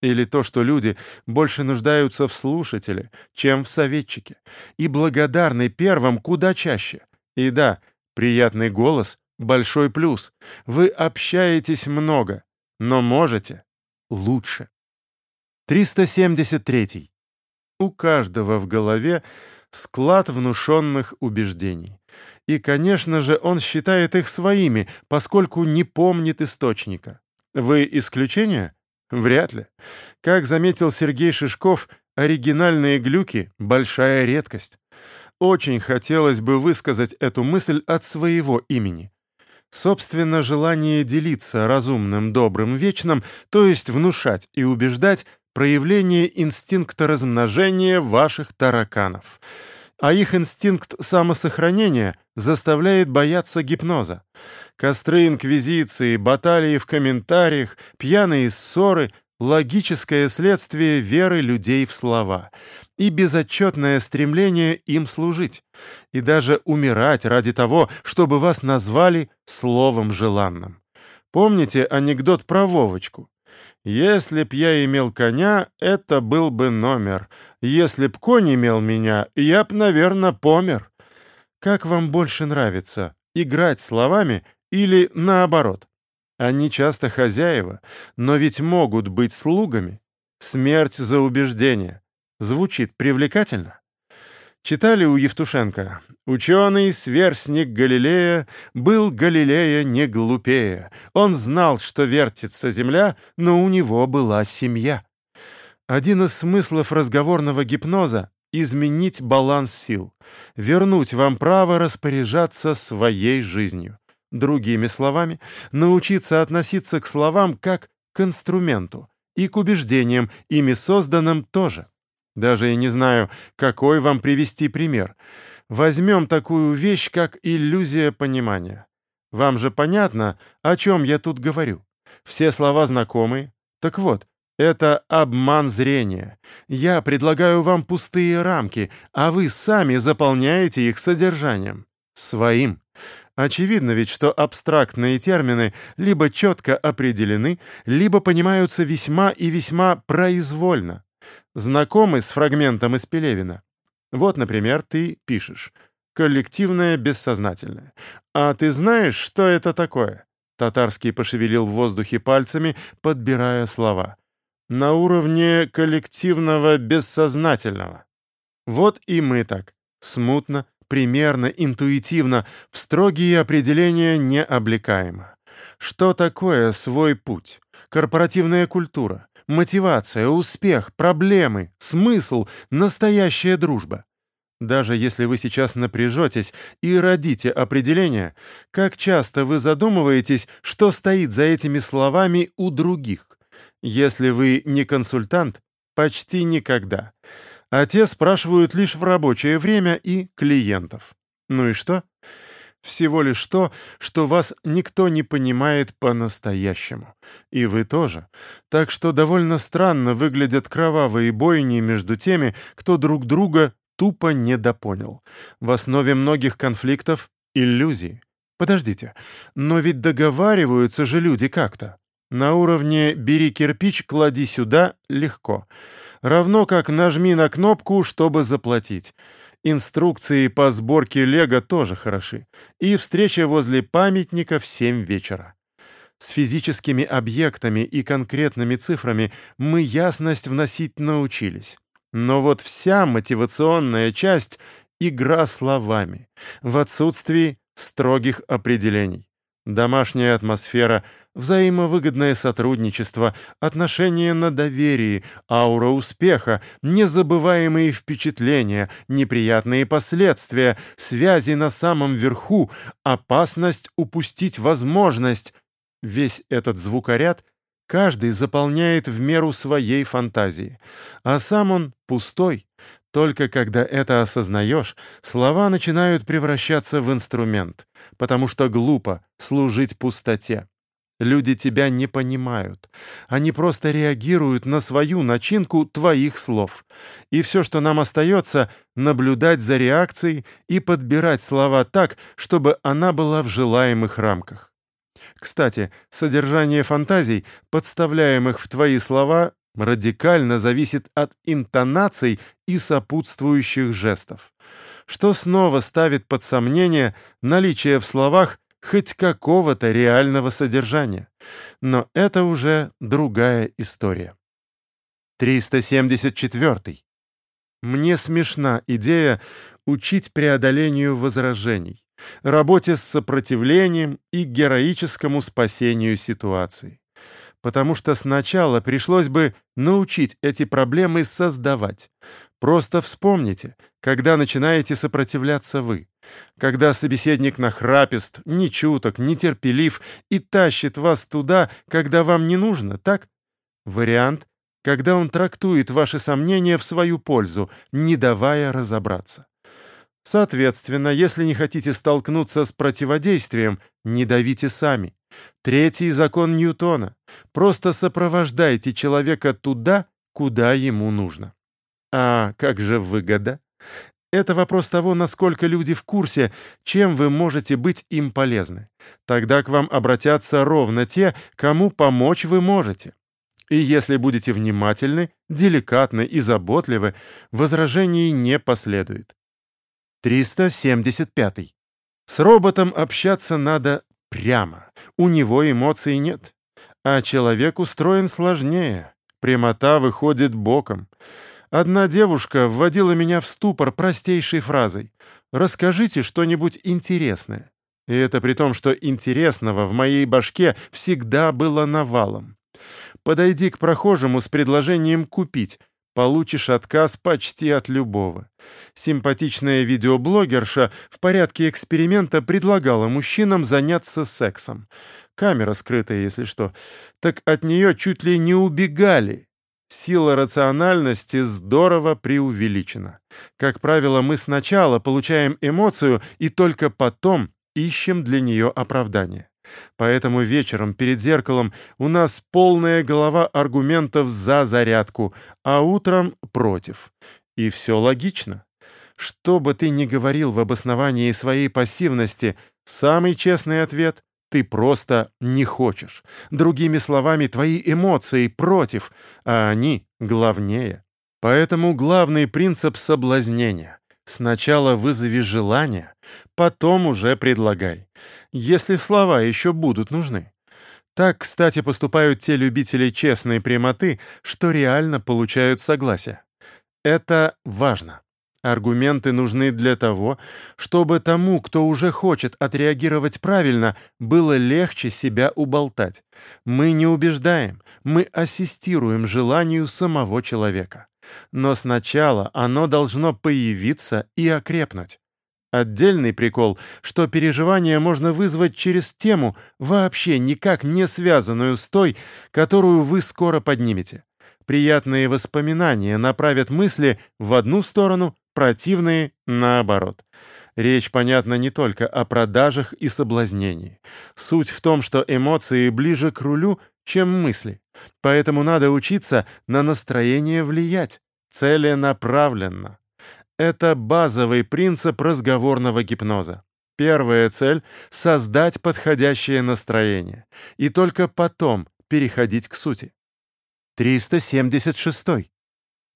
S1: Или то, что люди больше нуждаются в слушателе, чем в советчике, и благодарны первым куда чаще. И да, приятный голос — большой плюс. Вы общаетесь много, но можете лучше. 373. У каждого в голове склад внушенных убеждений. И, конечно же, он считает их своими, поскольку не помнит источника. Вы исключение? Вряд ли. Как заметил Сергей Шишков, оригинальные глюки — большая редкость. Очень хотелось бы высказать эту мысль от своего имени. Собственно, желание делиться разумным, добрым, вечным, то есть внушать и убеждать, проявление инстинкта размножения ваших тараканов. А их инстинкт самосохранения заставляет бояться гипноза. Костры инквизиции, баталии в комментариях, пьяные ссоры — логическое следствие веры людей в слова и безотчетное стремление им служить, и даже умирать ради того, чтобы вас назвали словом желанным. Помните анекдот про Вовочку? Если б я имел коня, это был бы номер. Если б конь имел меня, я б, наверное, помер. Как вам больше нравится, играть словами или наоборот? Они часто хозяева, но ведь могут быть слугами. Смерть за убеждение. Звучит привлекательно? Читали у Евтушенко. Ученый, сверстник Галилея, был Галилея не глупее. Он знал, что вертится земля, но у него была семья. Один из смыслов разговорного гипноза — изменить баланс сил, вернуть вам право распоряжаться своей жизнью. Другими словами, научиться относиться к словам как к инструменту и к убеждениям, ими созданным тоже. Даже и не знаю, какой вам привести пример. Возьмем такую вещь, как иллюзия понимания. Вам же понятно, о чем я тут говорю. Все слова знакомы. Так вот, это обман зрения. Я предлагаю вам пустые рамки, а вы сами заполняете их содержанием. Своим. Очевидно ведь, что абстрактные термины либо четко определены, либо понимаются весьма и весьма произвольно знакомы с фрагментом из Пелевина. Вот, например, ты пишешь «коллективное бессознательное». А ты знаешь, что это такое? Татарский пошевелил в воздухе пальцами, подбирая слова. На уровне коллективного бессознательного. Вот и мы так, смутно, примерно, интуитивно, в строгие определения не облекаемо. Что такое свой путь? Корпоративная культура, мотивация, успех, проблемы, смысл, настоящая дружба. Даже если вы сейчас напряжетесь и родите определение, как часто вы задумываетесь, что стоит за этими словами у других? Если вы не консультант, почти никогда. А те спрашивают лишь в рабочее время и клиентов. Ну и что? Всего лишь то, что вас никто не понимает по-настоящему. И вы тоже. Так что довольно странно выглядят кровавые бойни между теми, кто друг друга тупо недопонял. В основе многих конфликтов — иллюзии. Подождите, но ведь договариваются же люди как-то. На уровне «бери кирпич, клади сюда» легко. Равно как нажми на кнопку, чтобы заплатить. Инструкции по сборке лего тоже хороши. И встреча возле памятника в 7 вечера. С физическими объектами и конкретными цифрами мы ясность вносить научились. Но вот вся мотивационная часть — игра словами, в отсутствии строгих определений. Домашняя атмосфера, взаимовыгодное сотрудничество, отношения на доверии, аура успеха, незабываемые впечатления, неприятные последствия, связи на самом верху, опасность упустить возможность. Весь этот звукоряд каждый заполняет в меру своей фантазии, а сам он пустой, Только когда это осознаешь, слова начинают превращаться в инструмент, потому что глупо служить пустоте. Люди тебя не понимают. Они просто реагируют на свою начинку твоих слов. И все, что нам остается, наблюдать за реакцией и подбирать слова так, чтобы она была в желаемых рамках. Кстати, содержание фантазий, подставляемых в твои слова, радикально зависит от интонаций и сопутствующих жестов, что снова ставит под сомнение наличие в словах хоть какого-то реального содержания. Но это уже другая история. 374. Мне смешна идея учить преодолению возражений, работе с сопротивлением и героическому спасению ситуации. Потому что сначала пришлось бы научить эти проблемы создавать. Просто вспомните, когда начинаете сопротивляться вы, когда собеседник нахрапист, нечуток, нетерпелив и тащит вас туда, когда вам не нужно, так? Вариант, когда он трактует ваши сомнения в свою пользу, не давая разобраться. Соответственно, если не хотите столкнуться с противодействием, не давите сами. Третий закон Ньютона. Просто сопровождайте человека туда, куда ему нужно. А как же выгода? Это вопрос того, насколько люди в курсе, чем вы можете быть им полезны. Тогда к вам обратятся ровно те, кому помочь вы можете. И если будете внимательны, деликатны и заботливы, возражений не последует. 375. С роботом общаться надо прямо. У него эмоций нет. А человек устроен сложнее. Прямота выходит боком. Одна девушка вводила меня в ступор простейшей фразой «Расскажите что-нибудь интересное». И это при том, что интересного в моей башке всегда было навалом. Подойди к прохожему с предложением купить, получишь отказ почти от любого. Симпатичная видеоблогерша в порядке эксперимента предлагала мужчинам заняться сексом. Камера скрытая, если что. Так от нее чуть ли не убегали. Сила рациональности здорово преувеличена. Как правило, мы сначала получаем эмоцию и только потом ищем для нее оправдание. Поэтому вечером перед зеркалом у нас полная голова аргументов за зарядку, а утром против. И все логично. Что бы ты ни говорил в обосновании своей пассивности, самый честный ответ ты просто не хочешь. Другими словами, твои эмоции против, а они главнее. Поэтому главный принцип соблазнения. Сначала вызови желание, потом уже предлагай. Если слова еще будут нужны. Так, кстати, поступают те любители честной прямоты, что реально получают согласие. Это важно. Аргументы нужны для того, чтобы тому, кто уже хочет отреагировать правильно, было легче себя уболтать. Мы не убеждаем, мы ассистируем желанию самого человека. Но сначала оно должно появиться и окрепнуть. Отдельный прикол, что переживание можно вызвать через тему, вообще никак не связанную с той, которую вы скоро поднимете. Приятные воспоминания направят мысли в одну сторону, противные — наоборот. Речь, понятно, не только о продажах и соблазнении. Суть в том, что эмоции ближе к рулю, чем мысли. Поэтому надо учиться на настроение влиять, целенаправленно. Это базовый принцип разговорного гипноза. Первая цель — создать подходящее настроение, и только потом переходить к сути. 376.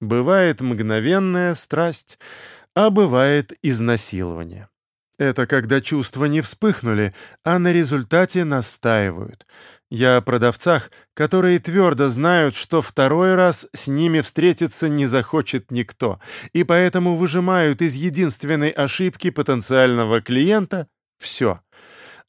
S1: Бывает мгновенная страсть, а бывает изнасилование. Это когда чувства не вспыхнули, а на результате настаивают. Я о продавцах, которые твердо знают, что второй раз с ними встретиться не захочет никто, и поэтому выжимают из единственной ошибки потенциального клиента все —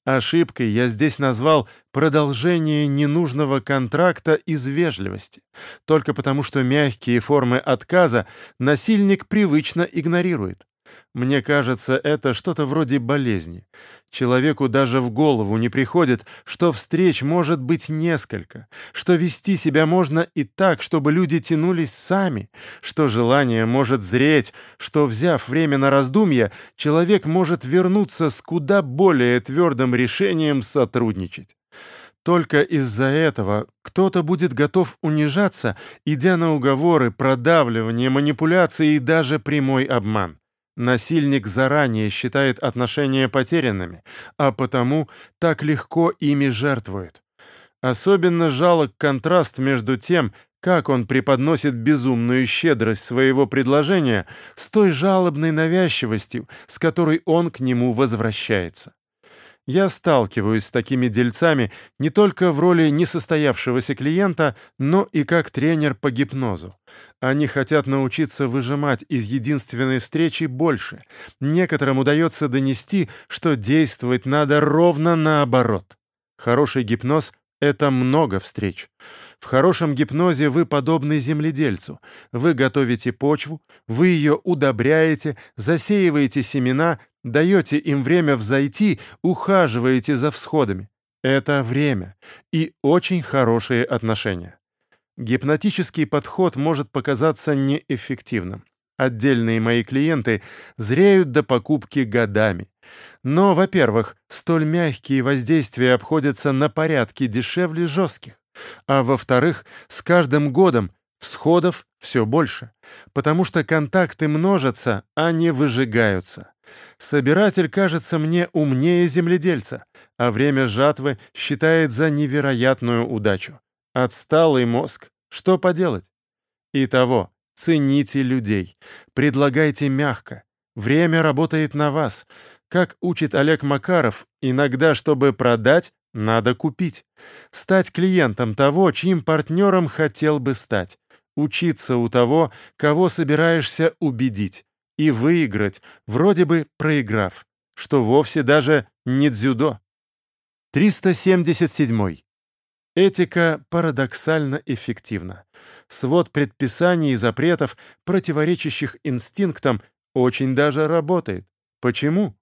S1: Ошибкой я здесь назвал продолжение ненужного контракта из вежливости, только потому что мягкие формы отказа насильник привычно игнорирует. Мне кажется, это что-то вроде болезни. Человеку даже в голову не приходит, что встреч может быть несколько, что вести себя можно и так, чтобы люди тянулись сами, что желание может зреть, что, взяв время на раздумья, человек может вернуться с куда более твердым решением сотрудничать. Только из-за этого кто-то будет готов унижаться, идя на уговоры, продавливание, манипуляции и даже прямой обман. Насильник заранее считает отношения потерянными, а потому так легко ими жертвует. Особенно жалок контраст между тем, как он преподносит безумную щедрость своего предложения, с той жалобной навязчивостью, с которой он к нему возвращается. Я сталкиваюсь с такими дельцами не только в роли несостоявшегося клиента, но и как тренер по гипнозу. Они хотят научиться выжимать из единственной встречи больше. Некоторым удается донести, что действовать надо ровно наоборот. Хороший гипноз это много встреч. В хорошем гипнозе вы подобны земледельцу. Вы готовите почву, вы ее удобряете, засеиваете семена, даете им время взойти, ухаживаете за всходами. Это время и очень хорошие отношения. Гипнотический подход может показаться неэффективным. Отдельные мои клиенты зреют до покупки годами. Но, во-первых, столь мягкие воздействия обходятся на порядки дешевле жестких. А во-вторых, с каждым годом всходов все больше, потому что контакты множатся, а не выжигаются. Собиратель кажется мне умнее земледельца, а время жатвы считает за невероятную удачу. Отсталый мозг. Что поделать? Итого, цените людей, предлагайте мягко. Время работает на вас. Как учит Олег Макаров, иногда, чтобы продать, надо купить. Стать клиентом того, чьим партнером хотел бы стать. Учиться у того, кого собираешься убедить. И выиграть, вроде бы проиграв. Что вовсе даже не дзюдо. 377. Этика парадоксально эффективна. Свод предписаний и запретов, противоречащих инстинктам, очень даже работает. Почему?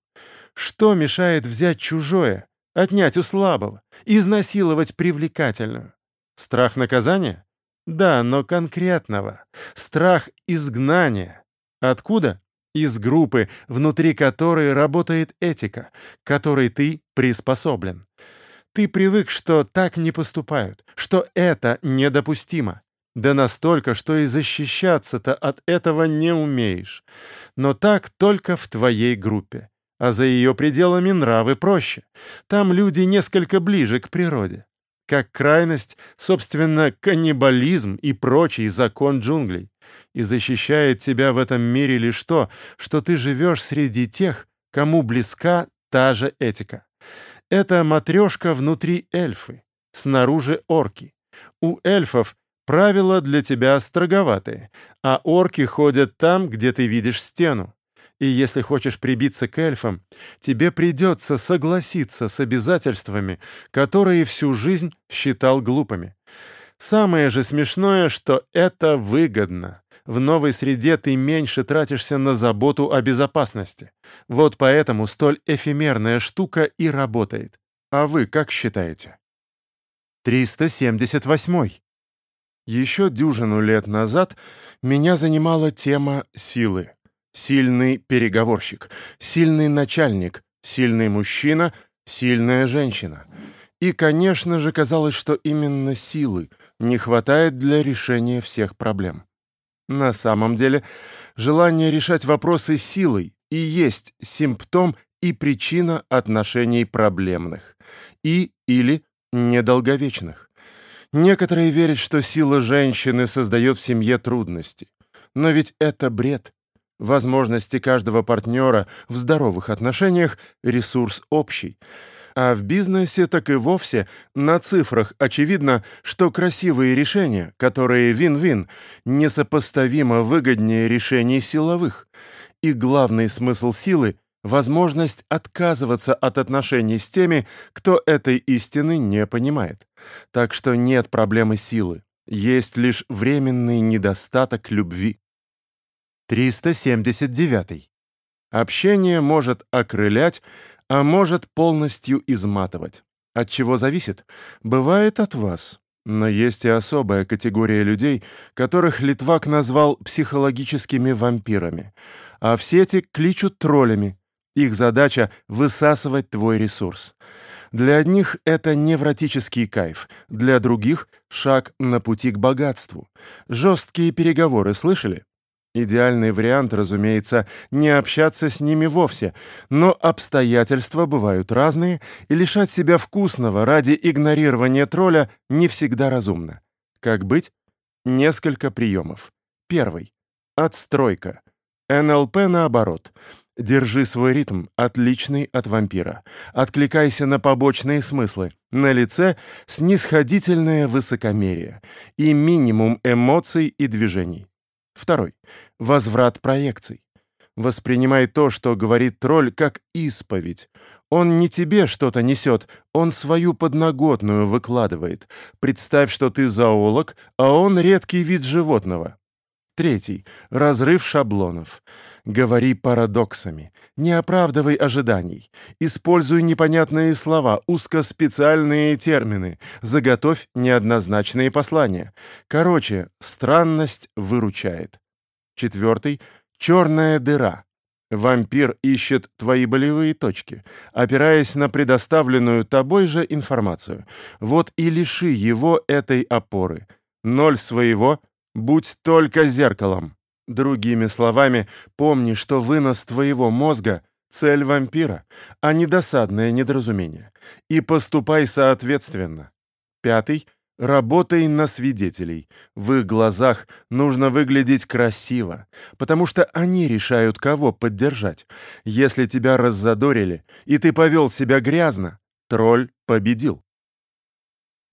S1: Что мешает взять чужое, отнять у слабого, изнасиловать привлекательную? Страх наказания? Да, но конкретного. Страх изгнания. Откуда? Из группы, внутри которой работает этика, которой ты приспособлен. Ты привык, что так не поступают, что это недопустимо. Да настолько, что и защищаться-то от этого не умеешь. Но так только в твоей группе а за ее пределами нравы проще. Там люди несколько ближе к природе. Как крайность, собственно, каннибализм и прочий закон джунглей. И защищает тебя в этом мире лишь то, что ты живешь среди тех, кому близка та же этика. Это матрешка внутри эльфы, снаружи орки. У эльфов правила для тебя строговатые, а орки ходят там, где ты видишь стену. И если хочешь прибиться к эльфам, тебе придется согласиться с обязательствами, которые всю жизнь считал глупыми. Самое же смешное, что это выгодно. В новой среде ты меньше тратишься на заботу о безопасности. Вот поэтому столь эфемерная штука и работает. А вы как считаете? 378. Еще дюжину лет назад меня занимала тема силы. Сильный переговорщик, сильный начальник, сильный мужчина, сильная женщина. И, конечно же, казалось, что именно силы не хватает для решения всех проблем. На самом деле, желание решать вопросы силой и есть симптом и причина отношений проблемных и или недолговечных. Некоторые верят, что сила женщины создает в семье трудности. Но ведь это бред. Возможности каждого партнера в здоровых отношениях – ресурс общий. А в бизнесе так и вовсе на цифрах очевидно, что красивые решения, которые вин-вин, несопоставимо выгоднее решений силовых. И главный смысл силы – возможность отказываться от отношений с теми, кто этой истины не понимает. Так что нет проблемы силы, есть лишь временный недостаток любви. 379. Общение может окрылять, а может полностью изматывать. От чего зависит? Бывает от вас. Но есть и особая категория людей, которых Литвак назвал психологическими вампирами, а все эти кличут троллями. Их задача — высасывать твой ресурс. Для одних это невротический кайф, для других — шаг на пути к богатству. Жесткие переговоры, слышали? Идеальный вариант, разумеется, не общаться с ними вовсе, но обстоятельства бывают разные, и лишать себя вкусного ради игнорирования тролля не всегда разумно. Как быть? Несколько приемов. Первый. Отстройка. НЛП наоборот. Держи свой ритм, отличный от вампира. Откликайся на побочные смыслы. На лице снисходительное высокомерие и минимум эмоций и движений. Второй. Возврат проекций. Воспринимай то, что говорит тролль, как исповедь. Он не тебе что-то несет, он свою подноготную выкладывает. Представь, что ты зоолог, а он редкий вид животного. Третий. Разрыв шаблонов. Говори парадоксами. Не оправдывай ожиданий. Используй непонятные слова, узкоспециальные термины. Заготовь неоднозначные послания. Короче, странность выручает. Четвертый. Черная дыра. Вампир ищет твои болевые точки, опираясь на предоставленную тобой же информацию. Вот и лиши его этой опоры. Ноль своего — Будь только зеркалом. Другими словами, помни, что вынос твоего мозга — цель вампира, а не досадное недоразумение. И поступай соответственно. Пятый — работай на свидетелей. В их глазах нужно выглядеть красиво, потому что они решают, кого поддержать. Если тебя раззадорили, и ты повел себя грязно, тролль победил.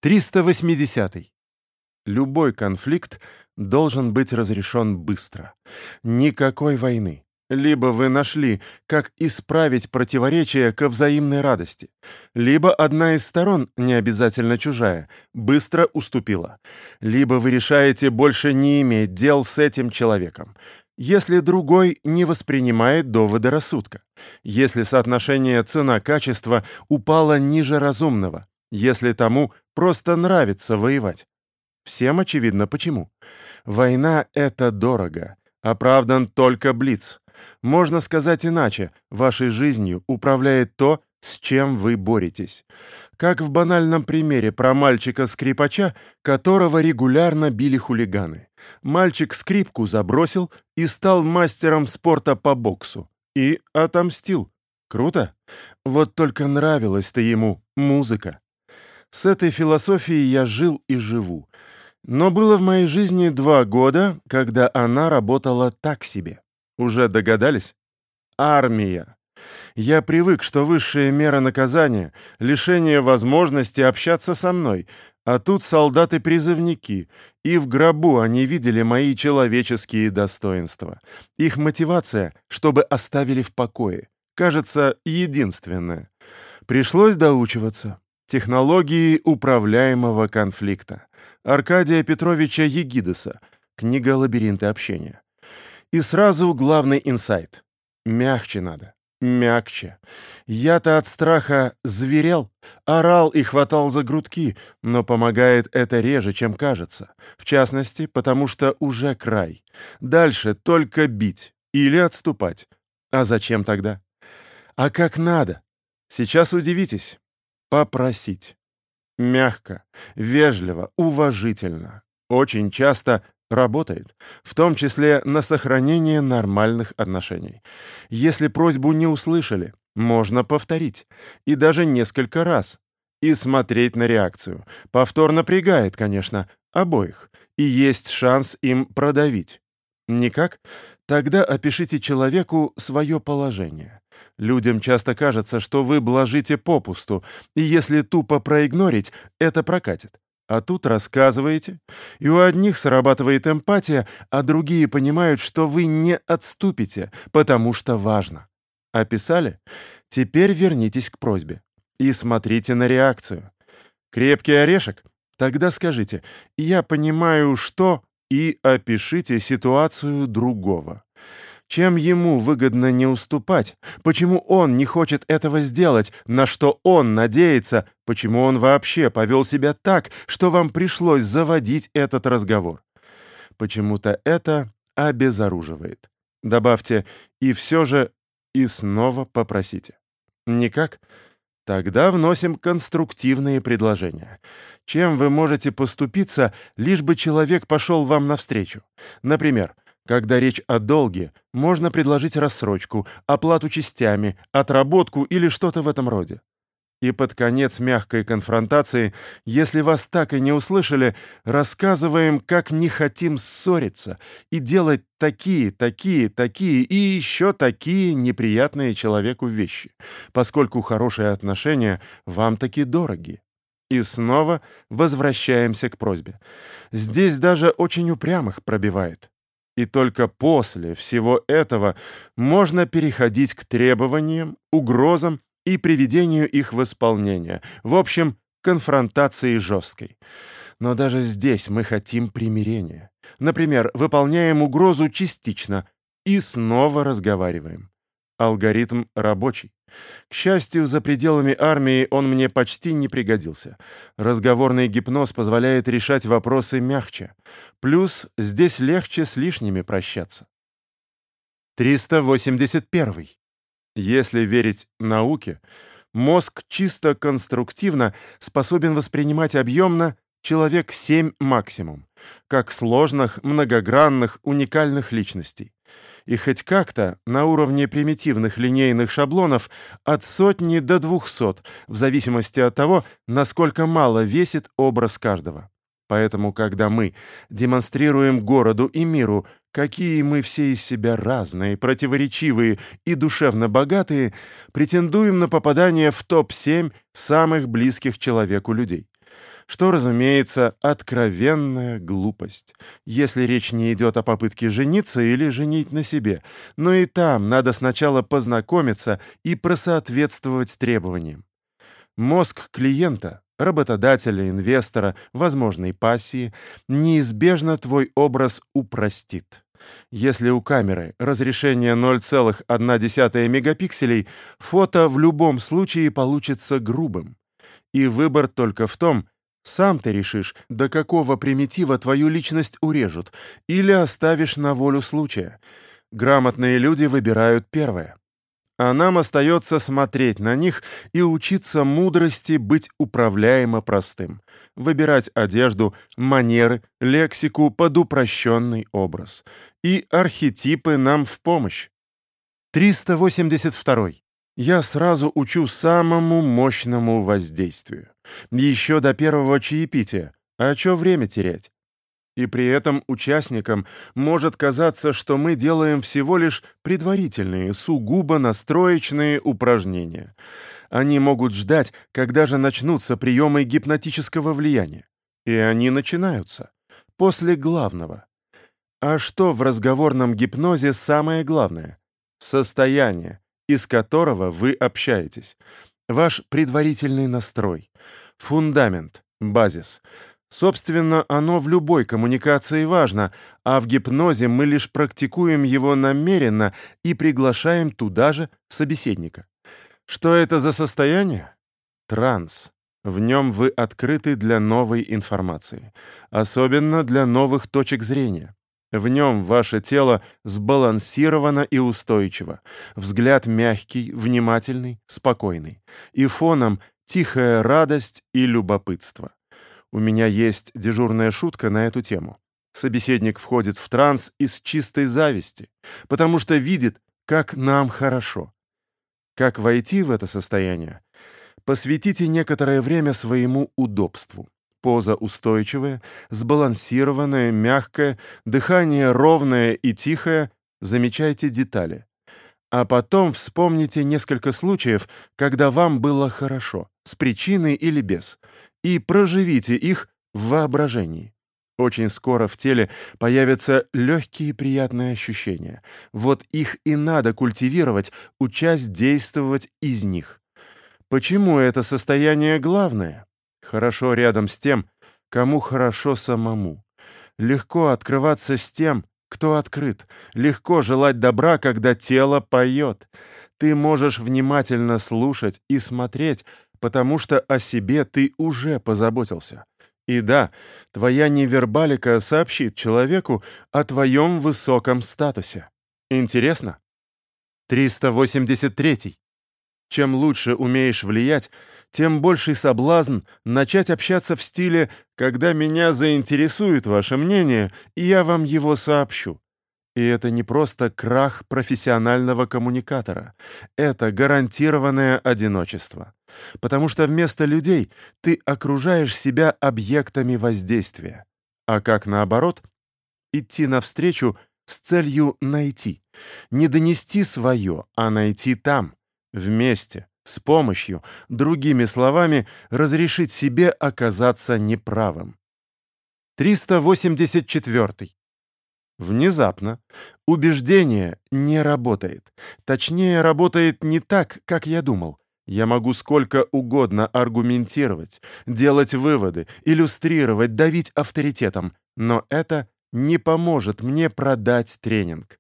S1: 380. -й. Любой конфликт должен быть разрешен быстро. Никакой войны. Либо вы нашли, как исправить противоречие ко взаимной радости, либо одна из сторон, не обязательно чужая, быстро уступила, либо вы решаете больше не иметь дел с этим человеком, если другой не воспринимает доводы рассудка, если соотношение цена-качество упало ниже разумного, если тому просто нравится воевать. Всем очевидно почему. Война — это дорого. Оправдан только Блиц. Можно сказать иначе, вашей жизнью управляет то, с чем вы боретесь. Как в банальном примере про мальчика-скрипача, которого регулярно били хулиганы. Мальчик скрипку забросил и стал мастером спорта по боксу. И отомстил. Круто? Вот только нравилась-то ему музыка. С этой философией я жил и живу. Но было в моей жизни два года, когда она работала так себе. Уже догадались? Армия. Я привык, что высшая мера наказания — лишение возможности общаться со мной, а тут солдаты-призывники, и в гробу они видели мои человеческие достоинства. Их мотивация, чтобы оставили в покое, кажется, единственная. Пришлось доучиваться. Технологии управляемого конфликта. Аркадия Петровича Егидеса. Книга «Лабиринты общения». И сразу главный инсайт. Мягче надо. Мягче. Я-то от страха зверел, орал и хватал за грудки, но помогает это реже, чем кажется. В частности, потому что уже край. Дальше только бить или отступать. А зачем тогда? А как надо? Сейчас удивитесь. Попросить. Мягко, вежливо, уважительно. Очень часто работает, в том числе на сохранение нормальных отношений. Если просьбу не услышали, можно повторить, и даже несколько раз, и смотреть на реакцию. Повтор напрягает, конечно, обоих, и есть шанс им продавить. Никак? Тогда опишите человеку свое положение. Людям часто кажется, что вы блажите попусту, и если тупо проигнорить, это прокатит. А тут рассказываете, и у одних срабатывает эмпатия, а другие понимают, что вы не отступите, потому что важно. Описали? Теперь вернитесь к просьбе и смотрите на реакцию. Крепкий орешек? Тогда скажите «я понимаю, что...» и опишите ситуацию другого. Чем ему выгодно не уступать, почему он не хочет этого сделать, на что он надеется, почему он вообще повел себя так, что вам пришлось заводить этот разговор. Почему-то это обезоруживает. Добавьте «и все же» и снова попросите. Никак? Тогда вносим конструктивные предложения. Чем вы можете поступиться, лишь бы человек пошел вам навстречу? Например, когда речь о долге, можно предложить рассрочку, оплату частями, отработку или что-то в этом роде. И под конец мягкой конфронтации, если вас так и не услышали, рассказываем, как не хотим ссориться и делать такие, такие, такие и еще такие неприятные человеку вещи, поскольку хорошие отношения вам таки дороги. И снова возвращаемся к просьбе. Здесь даже очень упрямых пробивает. И только после всего этого можно переходить к требованиям, угрозам и приведению их в исполнение. В общем, конфронтации жесткой. Но даже здесь мы хотим примирения. Например, выполняем угрозу частично и снова разговариваем. Алгоритм рабочий. К счастью, за пределами армии он мне почти не пригодился. Разговорный гипноз позволяет решать вопросы мягче. Плюс здесь легче с лишними прощаться. 381. Если верить науке, мозг чисто конструктивно способен воспринимать объемно человек 7 максимум, как сложных, многогранных, уникальных личностей. И хоть как-то на уровне примитивных линейных шаблонов от сотни до двухсот, в зависимости от того, насколько мало весит образ каждого. Поэтому, когда мы демонстрируем городу и миру, какие мы все из себя разные, противоречивые и душевно богатые, претендуем на попадание в топ-7 самых близких человеку людей. Что, разумеется, откровенная глупость, если речь не идет о попытке жениться или женить на себе, но и там надо сначала познакомиться и просоответствовать требованиям. Мозг клиента работодателя, инвестора, возможной пассии, неизбежно твой образ упростит. Если у камеры разрешение 0,1 мегапикселей, фото в любом случае получится грубым. И выбор только в том, сам ты решишь, до какого примитива твою личность урежут, или оставишь на волю случая. Грамотные люди выбирают первое а нам остается смотреть на них и учиться мудрости быть управляемо простым, выбирать одежду, манеры, лексику под упрощенный образ. И архетипы нам в помощь. 382. Я сразу учу самому мощному воздействию. Еще до первого чаепития. А чё время терять? И при этом участникам может казаться, что мы делаем всего лишь предварительные, сугубо настроечные упражнения. Они могут ждать, когда же начнутся приемы гипнотического влияния. И они начинаются. После главного. А что в разговорном гипнозе самое главное? Состояние, из которого вы общаетесь. Ваш предварительный настрой. Фундамент, базис — Собственно, оно в любой коммуникации важно, а в гипнозе мы лишь практикуем его намеренно и приглашаем туда же собеседника. Что это за состояние? Транс. В нем вы открыты для новой информации, особенно для новых точек зрения. В нем ваше тело сбалансировано и устойчиво, взгляд мягкий, внимательный, спокойный, и фоном тихая радость и любопытство. У меня есть дежурная шутка на эту тему. Собеседник входит в транс из чистой зависти, потому что видит, как нам хорошо. Как войти в это состояние? Посвятите некоторое время своему удобству. Поза устойчивая, сбалансированная, мягкая, дыхание ровное и тихое, замечайте детали. А потом вспомните несколько случаев, когда вам было хорошо, с причиной или без, и проживите их в воображении. Очень скоро в теле появятся легкие приятные ощущения. Вот их и надо культивировать, учась действовать из них. Почему это состояние главное? Хорошо рядом с тем, кому хорошо самому. Легко открываться с тем, кто открыт. Легко желать добра, когда тело поет. Ты можешь внимательно слушать и смотреть, потому что о себе ты уже позаботился. И да, твоя невербалика сообщит человеку о твоем высоком статусе. Интересно? 383. Чем лучше умеешь влиять, тем больший соблазн начать общаться в стиле «когда меня заинтересует ваше мнение, я вам его сообщу». И это не просто крах профессионального коммуникатора. Это гарантированное одиночество. Потому что вместо людей ты окружаешь себя объектами воздействия. А как наоборот? Идти навстречу с целью найти. Не донести свое, а найти там, вместе, с помощью, другими словами, разрешить себе оказаться неправым. 384. Внезапно убеждение не работает. Точнее, работает не так, как я думал. Я могу сколько угодно аргументировать, делать выводы, иллюстрировать, давить авторитетом, но это не поможет мне продать тренинг.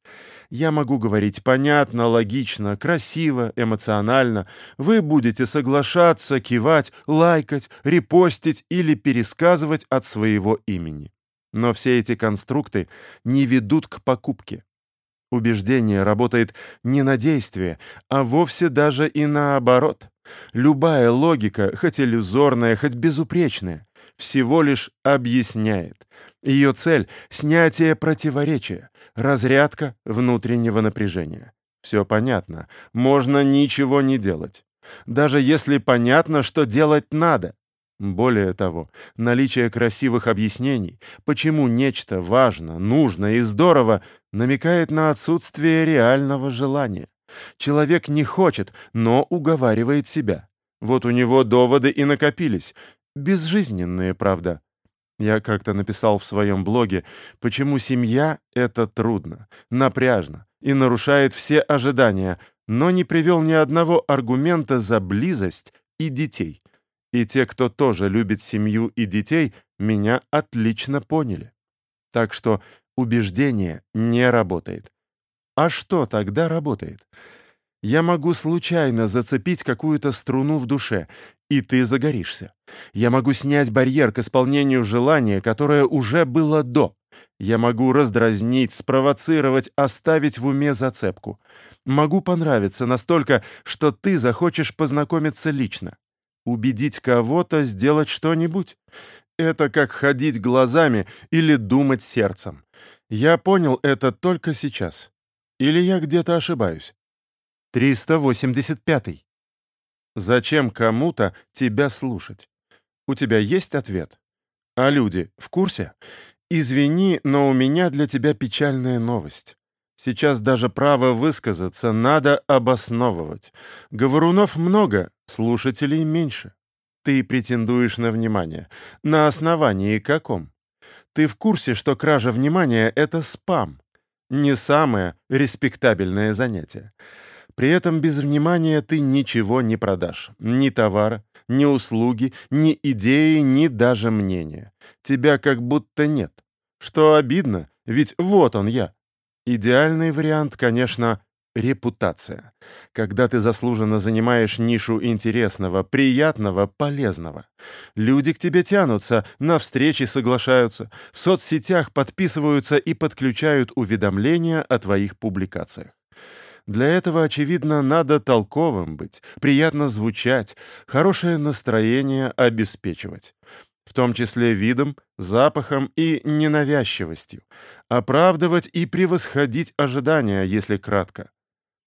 S1: Я могу говорить понятно, логично, красиво, эмоционально. Вы будете соглашаться, кивать, лайкать, репостить или пересказывать от своего имени. Но все эти конструкты не ведут к покупке. Убеждение работает не на действие, а вовсе даже и наоборот. Любая логика, хоть иллюзорная, хоть безупречная, всего лишь объясняет. Ее цель — снятие противоречия, разрядка внутреннего напряжения. Все понятно, можно ничего не делать. Даже если понятно, что делать надо. Более того, наличие красивых объяснений, почему нечто важно, нужно и здорово, намекает на отсутствие реального желания. Человек не хочет, но уговаривает себя. Вот у него доводы и накопились. Безжизненные, правда. Я как-то написал в своем блоге, почему семья — это трудно, напряжно и нарушает все ожидания, но не привел ни одного аргумента за близость и детей. И те, кто тоже любит семью и детей, меня отлично поняли. Так что убеждение не работает. А что тогда работает? Я могу случайно зацепить какую-то струну в душе, и ты загоришься. Я могу снять барьер к исполнению желания, которое уже было до. Я могу раздразнить, спровоцировать, оставить в уме зацепку. Могу понравиться настолько, что ты захочешь познакомиться лично убедить кого-то сделать что-нибудь. Это как ходить глазами или думать сердцем. Я понял это только сейчас. Или я где-то ошибаюсь? 385. Зачем кому-то тебя слушать? У тебя есть ответ? А люди в курсе? Извини, но у меня для тебя печальная новость. Сейчас даже право высказаться надо обосновывать. Говорунов много, слушателей меньше. Ты претендуешь на внимание. На основании каком? Ты в курсе, что кража внимания — это спам? Не самое респектабельное занятие. При этом без внимания ты ничего не продашь. Ни товара, ни услуги, ни идеи, ни даже мнения. Тебя как будто нет. Что обидно, ведь вот он я. Идеальный вариант, конечно, репутация. Когда ты заслуженно занимаешь нишу интересного, приятного, полезного. Люди к тебе тянутся, на встречи соглашаются, в соцсетях подписываются и подключают уведомления о твоих публикациях. Для этого, очевидно, надо толковым быть, приятно звучать, хорошее настроение обеспечивать в том числе видом, запахом и ненавязчивостью, оправдывать и превосходить ожидания, если кратко.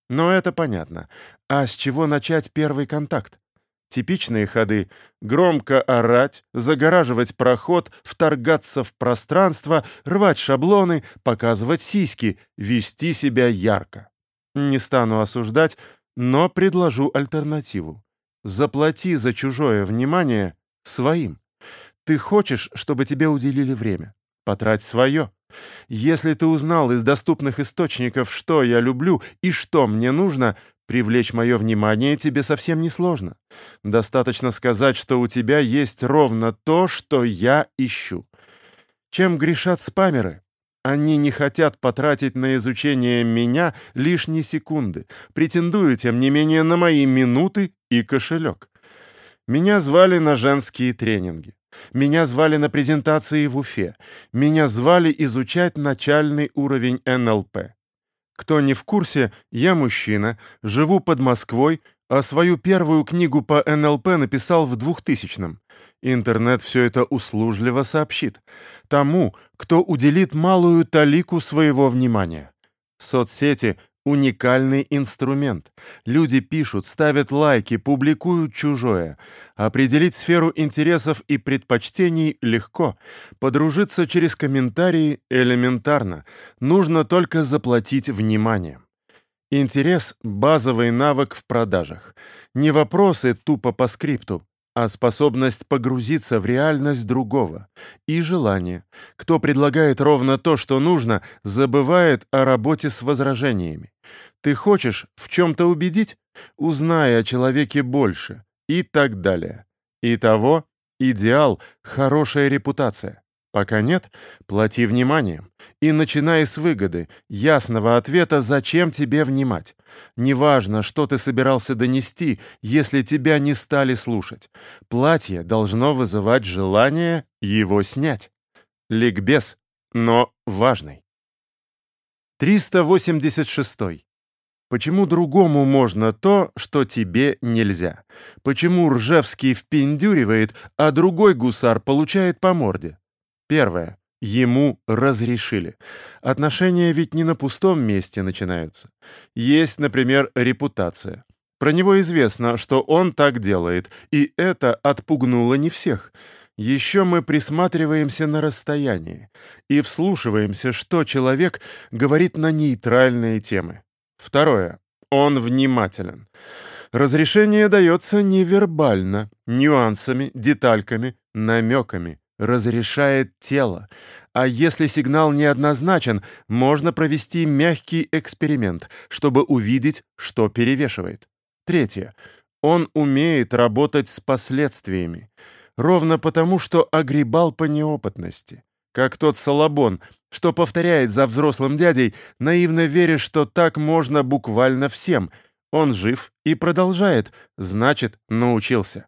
S1: Но это понятно. А с чего начать первый контакт? Типичные ходы — громко орать, загораживать проход, вторгаться в пространство, рвать шаблоны, показывать сиськи, вести себя ярко. Не стану осуждать, но предложу альтернативу. Заплати за чужое внимание своим. Ты хочешь, чтобы тебе уделили время? Потрать свое. Если ты узнал из доступных источников, что я люблю и что мне нужно, привлечь мое внимание тебе совсем не сложно. Достаточно сказать, что у тебя есть ровно то, что я ищу. Чем грешат спамеры? Они не хотят потратить на изучение меня лишние секунды, претендуя, тем не менее, на мои минуты и кошелек. Меня звали на женские тренинги. Меня звали на презентации в Уфе. Меня звали изучать начальный уровень НЛП. Кто не в курсе, я мужчина, живу под Москвой, а свою первую книгу по НЛП написал в 2000-м. Интернет все это услужливо сообщит. Тому, кто уделит малую талику своего внимания. Соцсети уникальный инструмент. Люди пишут, ставят лайки, публикуют чужое. Определить сферу интересов и предпочтений легко. Подружиться через комментарии элементарно. Нужно только заплатить внимание. Интерес – базовый навык в продажах. Не вопросы тупо по скрипту, а способность погрузиться в реальность другого и желание. Кто предлагает ровно то, что нужно, забывает о работе с возражениями. Ты хочешь в чем-то убедить? Узнай о человеке больше и так далее. Итого, идеал – хорошая репутация. Пока нет, плати вниманием и начинай с выгоды, ясного ответа, зачем тебе внимать. Неважно, что ты собирался донести, если тебя не стали слушать. Платье должно вызывать желание его снять. Ликбез, но важный. 386. Почему другому можно то, что тебе нельзя? Почему Ржевский впендюривает, а другой гусар получает по морде? Первое. Ему разрешили. Отношения ведь не на пустом месте начинаются. Есть, например, репутация. Про него известно, что он так делает, и это отпугнуло не всех. Еще мы присматриваемся на расстоянии и вслушиваемся, что человек говорит на нейтральные темы. Второе. Он внимателен. Разрешение дается невербально, нюансами, детальками, намеками разрешает тело. А если сигнал неоднозначен, можно провести мягкий эксперимент, чтобы увидеть, что перевешивает. Третье. Он умеет работать с последствиями. Ровно потому, что огребал по неопытности. Как тот Салабон, что повторяет за взрослым дядей, наивно веря, что так можно буквально всем. Он жив и продолжает, значит, научился.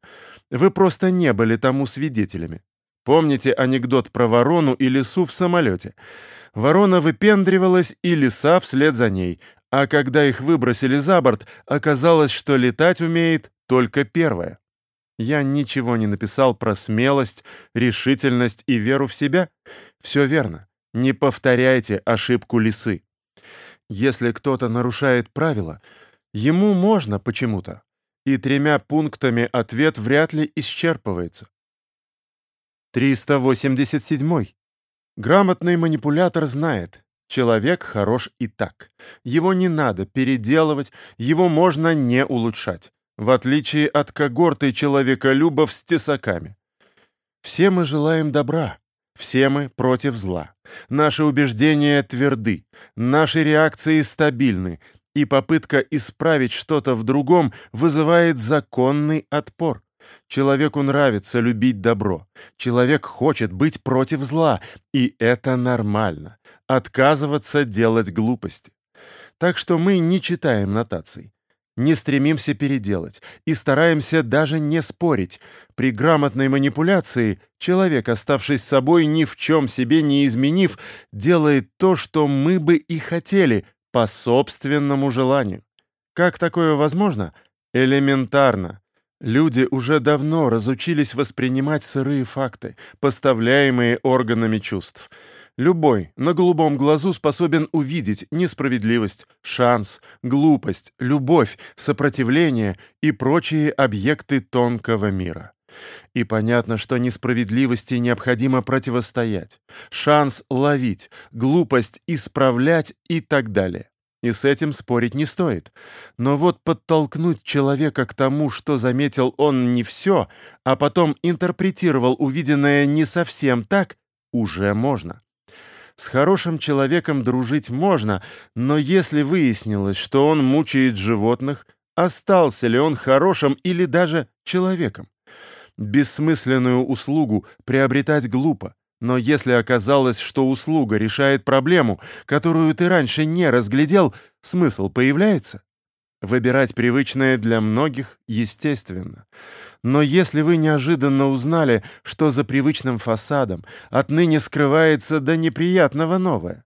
S1: Вы просто не были тому свидетелями. Помните анекдот про ворону и лису в самолете? Ворона выпендривалась, и лиса вслед за ней. А когда их выбросили за борт, оказалось, что летать умеет только первая. Я ничего не написал про смелость, решительность и веру в себя. Все верно. Не повторяйте ошибку лисы. Если кто-то нарушает правила, ему можно почему-то. И тремя пунктами ответ вряд ли исчерпывается. 387. Грамотный манипулятор знает, человек хорош и так. Его не надо переделывать, его можно не улучшать, в отличие от когорты человеколюбов с тесаками. Все мы желаем добра, все мы против зла. Наши убеждения тверды, наши реакции стабильны, и попытка исправить что-то в другом вызывает законный отпор. Человеку нравится любить добро. Человек хочет быть против зла, и это нормально. Отказываться делать глупости. Так что мы не читаем нотаций, не стремимся переделать и стараемся даже не спорить. При грамотной манипуляции человек, оставшись собой, ни в чем себе не изменив, делает то, что мы бы и хотели, по собственному желанию. Как такое возможно? Элементарно. Люди уже давно разучились воспринимать сырые факты, поставляемые органами чувств. Любой на голубом глазу способен увидеть несправедливость, шанс, глупость, любовь, сопротивление и прочие объекты тонкого мира. И понятно, что несправедливости необходимо противостоять, шанс ловить, глупость исправлять и так далее. И с этим спорить не стоит. Но вот подтолкнуть человека к тому, что заметил он не все, а потом интерпретировал увиденное не совсем так, уже можно. С хорошим человеком дружить можно, но если выяснилось, что он мучает животных, остался ли он хорошим или даже человеком? Бессмысленную услугу приобретать глупо, Но если оказалось, что услуга решает проблему, которую ты раньше не разглядел, смысл появляется? Выбирать привычное для многих естественно. Но если вы неожиданно узнали, что за привычным фасадом отныне скрывается до неприятного новое,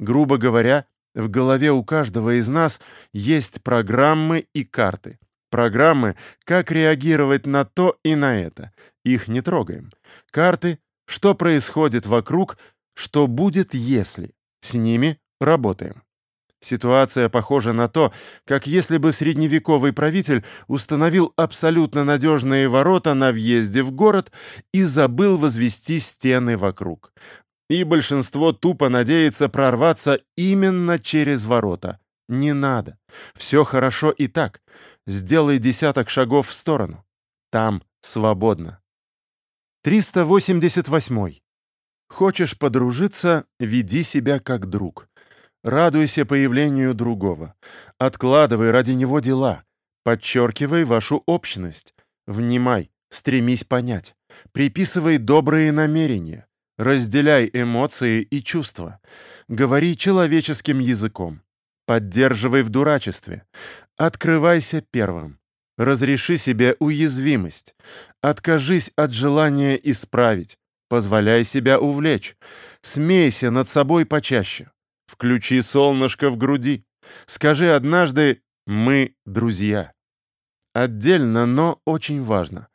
S1: грубо говоря, в голове у каждого из нас есть программы и карты. Программы, как реагировать на то и на это. Их не трогаем. Карты, что происходит вокруг, что будет, если. С ними работаем. Ситуация похожа на то, как если бы средневековый правитель установил абсолютно надежные ворота на въезде в город и забыл возвести стены вокруг. И большинство тупо надеется прорваться именно через ворота. Не надо. Все хорошо и так. Сделай десяток шагов в сторону. Там свободно. 388. Хочешь подружиться — веди себя как друг. Радуйся появлению другого. Откладывай ради него дела. Подчеркивай вашу общность. Внимай, стремись понять. Приписывай добрые намерения. Разделяй эмоции и чувства. Говори человеческим языком. Поддерживай в дурачестве. Открывайся первым. Разреши себе уязвимость. Откажись от желания исправить. Позволяй себя увлечь. Смейся над собой почаще. Включи солнышко в груди. Скажи однажды «Мы друзья». Отдельно, но очень важно.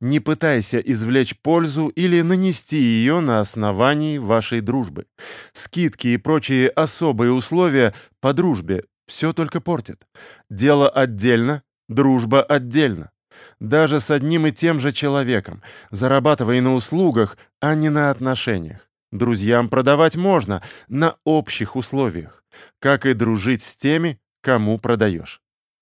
S1: Не пытайся извлечь пользу или нанести ее на основании вашей дружбы. Скидки и прочие особые условия по дружбе все только портят. Дело отдельно, дружба отдельно. Даже с одним и тем же человеком. Зарабатывай на услугах, а не на отношениях. Друзьям продавать можно на общих условиях, как и дружить с теми, кому продаешь.